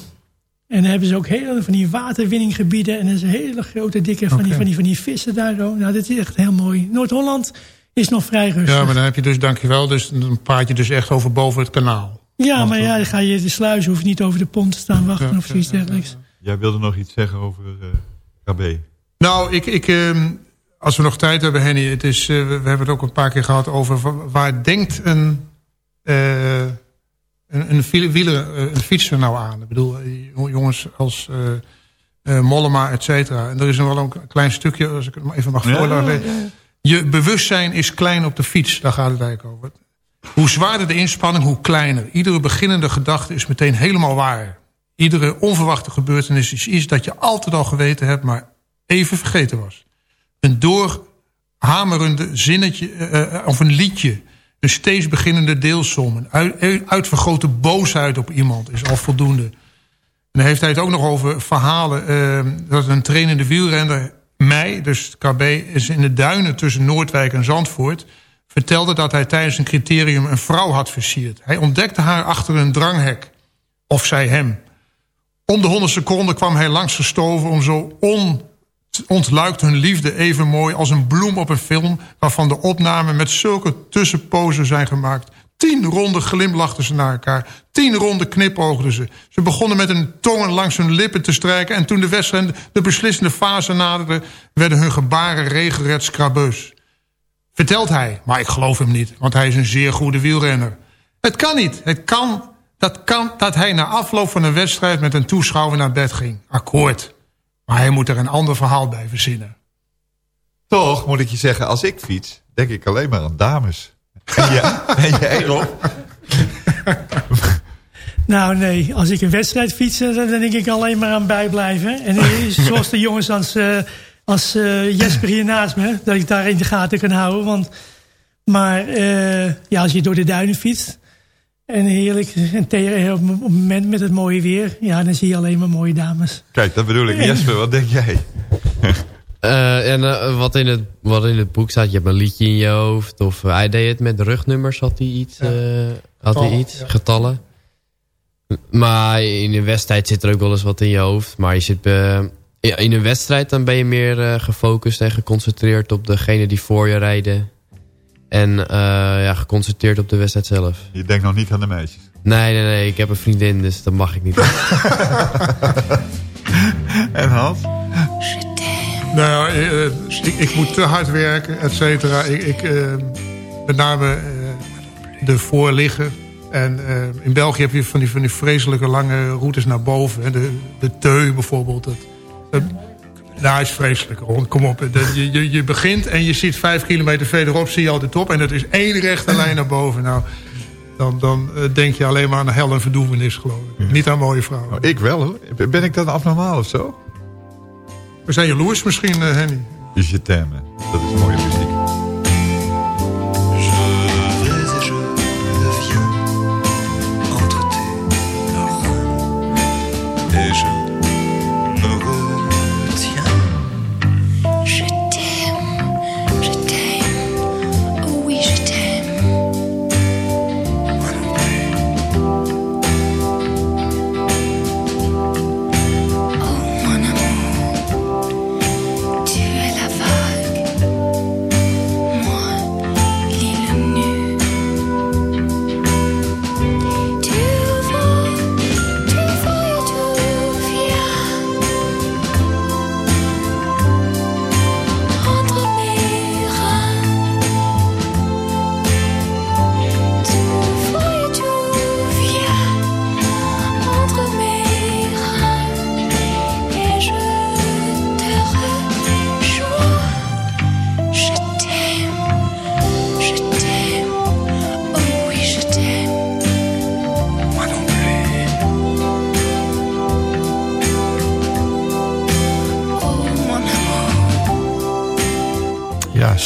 En dan hebben ze ook hele van die waterwinninggebieden. En is een hele grote, dikke van, die, van, die, van die vissen daar. zo. Nou, dat is echt heel mooi. Noord-Holland is nog vrij rustig. Ja, maar dan heb je dus, dankjewel, dus dan praat je dus echt over boven het kanaal. Ja, maar ja, dan ga je de sluis hoeft niet over de pont te staan wachten Ja, of zoiets dergelijks. Jij wilde nog iets zeggen over eh, KB. Nou, ik, ik, ehm, als we nog tijd hebben, Henny, het is, eh, we, hebben het ook een paar keer gehad over wa- waar denkt een, eh, een, een, wiel- wieler, eh, een fietser nou aan? Ik bedoel, eh, jongens als eh, eh, Mollema, et cetera. En er is nog wel een klein stukje, als ik het even mag Ja, voorlezen. ja, ja. Je bewustzijn is klein op de fiets, daar gaat het eigenlijk over. Hoe zwaarder de inspanning, hoe kleiner. Iedere beginnende gedachte is meteen helemaal waar. Iedere onverwachte gebeurtenis is iets dat je altijd al geweten hebt... maar even vergeten was. Een doorhamerende zinnetje, of een liedje... een steeds beginnende deelsom... een uit, uitvergrote boosheid op iemand is al voldoende. En dan heeft hij het ook nog over verhalen... eh, dat een trainende wielrenner mij, dus KB... is in de duinen tussen Noordwijk en Zandvoort... vertelde dat hij tijdens een criterium een vrouw had versierd. Hij ontdekte haar achter een dranghek. Of zij hem. Om de honderd seconden kwam hij langs gestoven... om zo on, ontluikt hun liefde even mooi als een bloem op een film... waarvan de opnamen met zulke tussenpozen zijn gemaakt. Tien ronden glimlachten ze naar elkaar. Tien ronden knipoogden ze. Ze begonnen met hun tongen langs hun lippen te strijken... en toen de wedstrijd de beslissende fase naderde... werden hun gebaren regelrecht scrabeus. Vertelt hij, maar ik geloof hem niet... want hij is een zeer goede wielrenner. Het kan niet. Het kan, dat kan dat hij na afloop van een wedstrijd... met een toeschouwer naar bed ging. Akkoord. Maar hij moet er een ander verhaal bij verzinnen. Toch moet ik je zeggen, als ik fiets, denk ik alleen maar aan dames. En, ja, en jij Rob? Nou nee, als ik een wedstrijd fiets, eh, dan denk ik alleen maar aan bijblijven. En eh, zoals de jongens als, eh, als eh, Jesper hier naast me, dat ik daar in de gaten kan houden. Want, maar eh, ja, als je door de duinen fietst en heerlijk, en tegen, op het moment met het mooie weer, ja, dan zie je alleen maar mooie dames. Kijk, dat bedoel ik. Jesper, wat denk jij? Eh, en eh, wat, in het, wat in het boek staat, je hebt een liedje in je hoofd. Of hij deed het met rugnummers, had hij iets. eh, had hij Getallen, iets ja. getallen. Maar in een wedstrijd zit er ook wel eens wat in je hoofd. Maar je zit, eh, in een wedstrijd dan ben je meer eh, gefocust en geconcentreerd op degene die voor je rijden. En eh, ja, geconcentreerd op de wedstrijd zelf. Je denkt nog niet aan de meisjes. Nee, nee, nee. Ik heb een vriendin, dus dat mag ik niet. En Hans? Nou, eh, ik, ik moet te hard werken, et cetera. Ik, ik, eh, met name eh, de voorliggen. En eh, in België heb je van die, van die vreselijke lange routes naar boven. Hè. De, de Teu bijvoorbeeld. Dat, dat, nou, is vreselijk. hoor. Kom op. Je, je, je begint en je ziet vijf kilometer verderop zie je al de top. En dat is één rechte lijn naar boven. Nou, dan, dan eh, denk je alleen maar aan hel en verdoemenis, geloof ik. Niet aan mooie vrouwen. Nou, ik wel hoor. Ben ik dan abnormaal of zo? We zijn jaloers misschien, eh, Henny. Je t'aime. Dat is mooie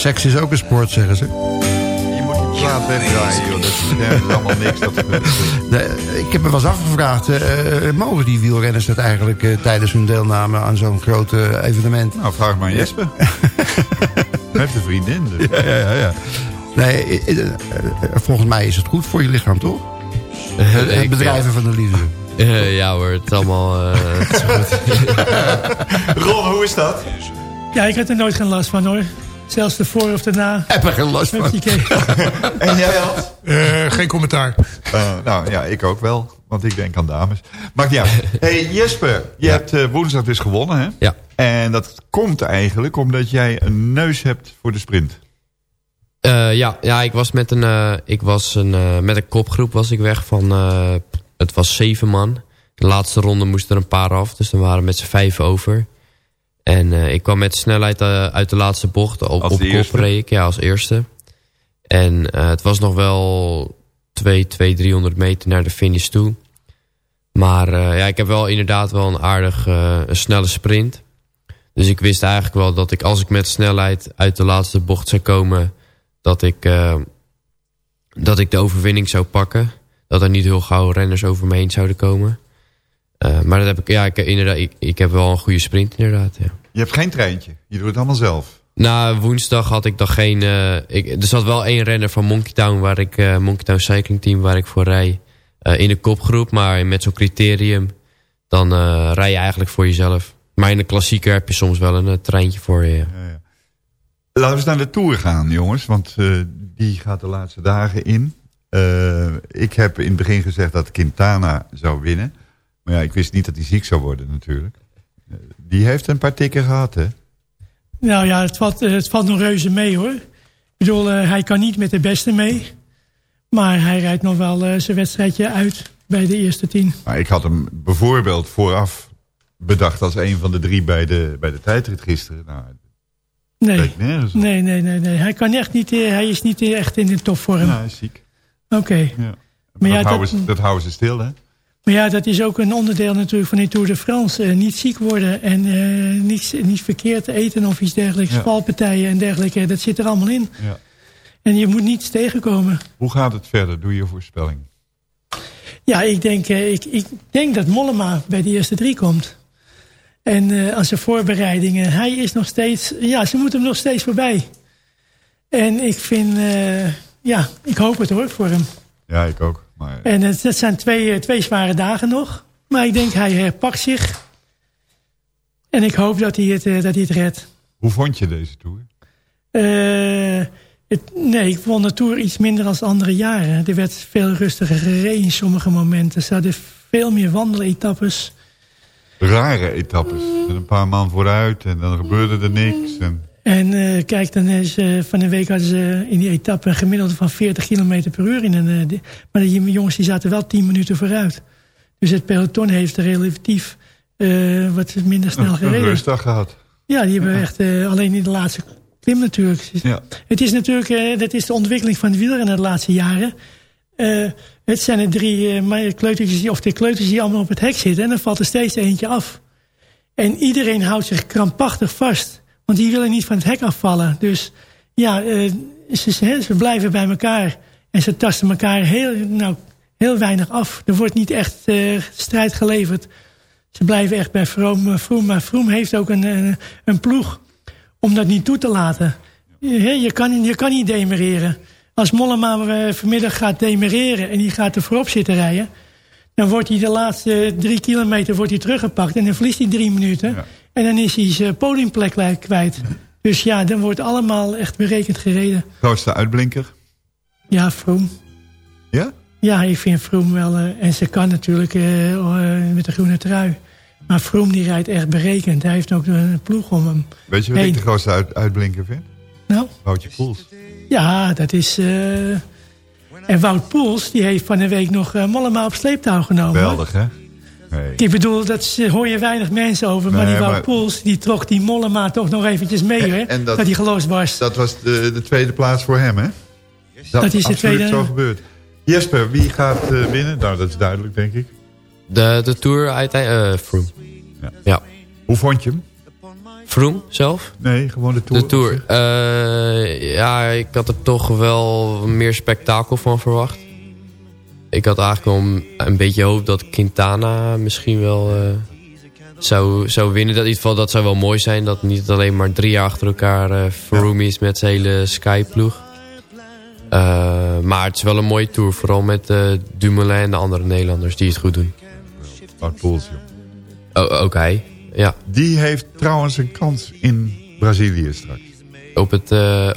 seks is ook een sport, zeggen ze. Je moet die plaat wegdraaien, joh. Dat is, allemaal niks. Dat, Nee, ik heb me wel eens afgevraagd, eh, eh, mogen die wielrenners dat eigenlijk eh, tijdens hun deelname aan zo'n groot evenement? nou, vraag maar aan Jesper. Hij heeft een vriendin. Dus. Ja, ja, ja. Nee, volgens mij is het goed voor je lichaam, toch? Het bedrijven van de liefde. Eh, ja hoor, het is allemaal... eh, het is goed. Ron, hoe is dat? Ja, ik had er nooit geen last van hoor. Zelfs de voor of daarna. Heb er geen last van. En jij had? Eh, geen commentaar. Eh, nou ja, ik ook wel. Want ik denk aan dames. Niet uit. hey, Jesper, je hebt eh, woensdag dus gewonnen, hè? Ja. En dat komt eigenlijk omdat jij een neus hebt voor de sprint. Eh, ja, ja, ik was met een, eh, ik was een, eh, met een kopgroep was ik weg van... eh, het was zeven man. De laatste ronde moesten er een paar af. Dus dan waren we met z'n vijf over. En eh, ik kwam met snelheid eh, uit de laatste bocht. Op, Als op de kop eerste? reed ik, ja, als eerste. En eh, het was nog wel 2, 2, 300 meter naar de finish toe. Maar ja, ik heb wel inderdaad wel een aardig een snelle sprint. Dus ik wist eigenlijk wel dat ik als ik met snelheid uit de laatste bocht zou komen... dat ik, dat ik de overwinning zou pakken. Dat er niet heel gauw renners over me heen zouden komen. Eh, maar dat heb ik, ja, ik, inderdaad, ik, ik heb wel een goede sprint inderdaad, ja. Je hebt geen treintje. Je doet het allemaal zelf. Na woensdag had ik dan geen... eh, ik, er zat wel één renner van Monkey Town, waar ik, eh, Monkey Town Cycling Team, waar ik voor rij. in de kopgroep, maar met zo'n criterium, dan rij je eigenlijk voor jezelf. Maar in de klassieker heb je soms wel een treintje voor je. ja. Laten we eens naar de Tour gaan, jongens. Want die gaat de laatste dagen in. Ik heb in het begin gezegd dat Quintana zou winnen. Maar ja, ik wist niet dat hij ziek zou worden natuurlijk. Die heeft een paar tikken gehad, hè? Nou ja, het valt, het valt nog reuze mee hoor. Ik bedoel, eh, hij kan niet met de beste mee. Maar hij rijdt nog wel eh, zijn wedstrijdje uit bij de eerste tien. Maar ik had hem bijvoorbeeld vooraf bedacht als een van de drie bij de, bij de tijdrit gisteren. Nou, Nee. Nee, nee, nee, nee. Hij, kan echt niet, eh, hij is niet echt in de topvorm. nou, hij is ziek. Oké. Ja. Maar dat, ja, houden dat- ze, dat houden ze stil, hè? Maar ja, dat is ook een onderdeel natuurlijk van die Tour de France. Eh, niet ziek worden en eh, niet, niet verkeerd eten of iets dergelijks. Ja. Valpartijen en dergelijke, dat zit er allemaal in. Ja. En je moet niets tegenkomen. Hoe gaat het verder? Doe je voorspelling. Ja, ik denk, eh, ik, ik denk dat Mollema bij de eerste drie komt. En als zijn voorbereidingen, hij is nog steeds, ja, ze moeten hem nog steeds voorbij. En ik vind, ja, ik hoop het hoor voor hem. Ja, ik ook. Maar En het, zijn twee, eh, twee zware dagen nog. Maar ik denk hij herpakt zich. En ik hoop dat hij het, eh, dat hij het redt. hoe vond je deze Tour? Eh, het, nee, ik vond de Tour iets minder dan andere jaren. Er werd veel rustiger gereden in sommige momenten. Ze hadden veel meer wandeletappes. Rare etappes. Met een paar man vooruit en dan gebeurde er niks. En, En eh, kijk, dan is, eh, van de week hadden ze in die etappe een gemiddelde van 40 km per uur. In een, eh, maar die jongens die zaten wel 10 minuten vooruit. Dus het peloton heeft relatief wat minder snel een, een gereden. rustdag gehad. Ja, die hebben echt alleen in de laatste klim natuurlijk. Ja. Het is natuurlijk, dat is de ontwikkeling van het wielrennen de laatste jaren. Het zijn de drie kleutertjes, of de kleuters die allemaal op het hek zitten. En dan valt er steeds eentje af. En iedereen houdt zich krampachtig vast. Want die willen niet van het hek afvallen. Dus ja, eh, ze, ze, blijven bij elkaar. En ze tasten elkaar heel, nou, heel weinig af. Er wordt niet echt eh, strijd geleverd. Ze blijven echt bij Vroom. eh, Vroom. Maar Vroom heeft ook een, een, ploeg om dat niet toe te laten. Je, je, kan, je kan niet demereren. Als Mollema vanmiddag gaat demereren en die gaat er voorop zitten rijden... dan wordt hij de laatste drie kilometer wordt hij teruggepakt... en dan verliest hij drie minuten. En dan is hij zijn podiumplek kwijt. Dus ja, dan wordt allemaal echt berekend gereden. Grootste uitblinker. Ja, Vroom. Ja? Ja, ik vind Vroom wel... eh, en ze kan natuurlijk eh, met de groene trui. Maar Vroom die rijdt echt berekend. Hij heeft ook een ploeg om hem. Weet je wat heen. ik de grootste uit, uitblinker vind? Nou? Woutje Poels. Ja, dat is... eh, En Wout Poels, die heeft van de week nog Mollema op sleeptouw genomen. Geweldig, hè? Nee. Ik bedoel, dat is- hoor je weinig mensen over. maar Nee, die Wout maar- Poels, die trok die Mollema toch nog eventjes mee, hè? en dat, dat- hij geloosd was. Dat was de, de tweede plaats voor hem, hè? Dat, is de absoluut tweede- zo gebeurd. Jesper, wie gaat eh, winnen? Nou, dat is duidelijk, denk ik. De, de Tour uiteindelijk... eh Froome. Ja. ja. Hoe vond je hem? Vroom zelf? Nee, gewoon de Tour. De Tour. Eh, ja, ik had er toch wel meer spektakel van verwacht. Ik had eigenlijk wel een, beetje hoop dat Quintana misschien wel eh, zou, zou winnen. Dat, in ieder geval, dat zou wel mooi zijn. Dat niet alleen maar drie jaar achter elkaar uh, Froome is met zijn hele Sky-ploeg. Uh, maar het is wel een mooie Tour. Vooral met Dumoulin en de andere Nederlanders die het goed doen. Wout Poels, joh. ook hij, ja. Die heeft trouwens een kans in Brazilië straks. Op, het,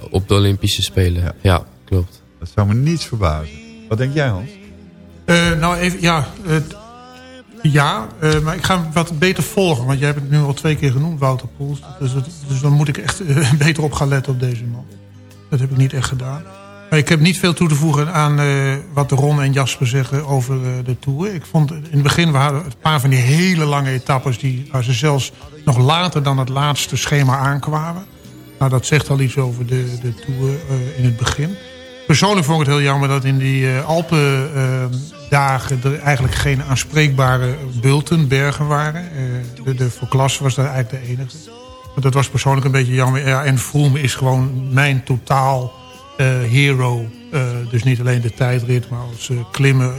op de Olympische Spelen, ja. ja. klopt. Dat zou me niets verbazen. Wat denk jij, Hans? Uh, nou, even, ja, ja uh, maar ik ga hem wat beter volgen. Want jij hebt het nu al twee keer genoemd, Wouter Poels. Dus, dus dan moet ik echt beter op gaan letten op deze man. Dat heb ik niet echt gedaan. Maar ik heb niet veel toe te voegen aan wat Ron en Jasper zeggen over de Tour. Ik vond in het begin, we hadden een paar van die hele lange etappes... Die, waar ze zelfs nog later dan het laatste schema aankwamen. Nou, dat zegt al iets over de, de Tour in het begin. Persoonlijk vond ik het heel jammer dat in die uh, Alpendagen... Er eigenlijk geen aanspreekbare bulten, bergen waren. Uh, de, de klas was daar eigenlijk de enige. Maar dat was persoonlijk een beetje jammer. Ja, en Froome is gewoon mijn totaal hero. dus niet alleen de tijdrit, maar als klimmen.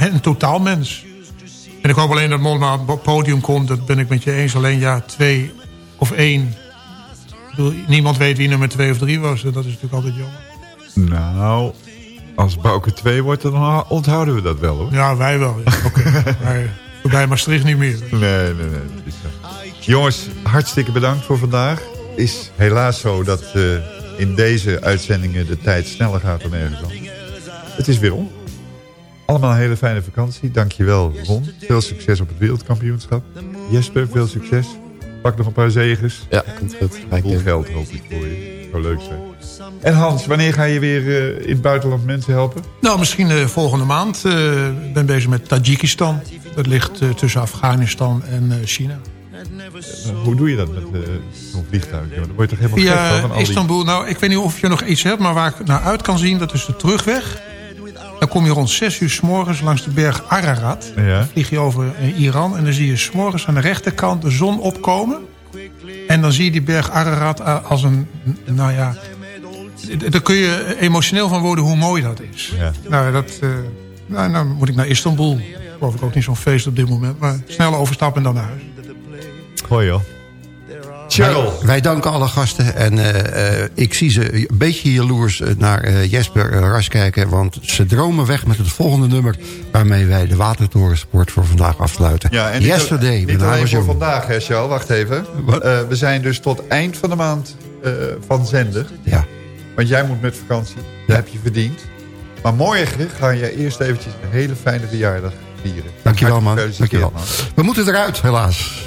Een totaal mens. En ik hoop alleen dat Mollema op het podium komt. Dat ben ik met je eens. Alleen ja, twee of één. Niemand weet wie nummer twee of drie was. Dat is natuurlijk altijd jammer. Nou, als Bouke 2 wordt, dan onthouden we dat wel hoor. Ja, wij wel. Ja. Oké, okay. voorbij Maastricht niet meer. Nee, nee, nee. Jongens, hartstikke bedankt voor vandaag. Is helaas zo dat uh, in deze uitzendingen de tijd sneller gaat dan ergens anders. Het is weer om. Allemaal een hele fijne vakantie. Dankjewel Ron. Veel succes op het wereldkampioenschap. Jesper, veel succes. Pak nog een paar zegers. Ja, komt goed. Veel geld hoop ik voor je. Zou leuk zijn. En Hans, wanneer ga je weer uh, in het buitenland mensen helpen? Nou, misschien uh, volgende maand. Ik uh, ben bezig met Tajikistan. Dat ligt tussen Afghanistan en China. hoe doe je dat met zo'n vliegtuig? Dan word je toch helemaal Via gek van? Al Istanbul, nou, ik weet niet of je nog iets hebt... maar waar ik naar uit kan zien, dat is de terugweg. Dan kom je rond 6 uur s morgens langs de berg Ararat. Ja. Dan vlieg je over Iran en dan zie je s morgens aan de rechterkant de zon opkomen. En dan zie je die berg Ararat als een, nou ja... Daar kun je emotioneel van worden hoe mooi dat is. Ja. Nou, dat, uh, nou, nou moet ik naar Istanbul. Geloof ik ook niet zo'n feest op dit moment. Maar snel overstappen en dan naar huis. Hoi joh. Wij, wij, danken alle gasten. En uh, uh, ik zie ze een beetje jaloers naar uh, Jesper Ras kijken. Want ze dromen weg met het volgende nummer... waarmee wij de Watertorensport voor vandaag afsluiten. Ja, en Yesterday. Niet, niet alleen voor vandaag, hè, Charles. Wacht even. we zijn dus tot eind van de maand van zender. Ja. Want jij moet met vakantie. Dat ja. heb je verdiend. Maar morgen ga je eerst eventjes een hele fijne verjaardag vieren. Dankjewel man. Dankjewel. Man. We moeten eruit helaas.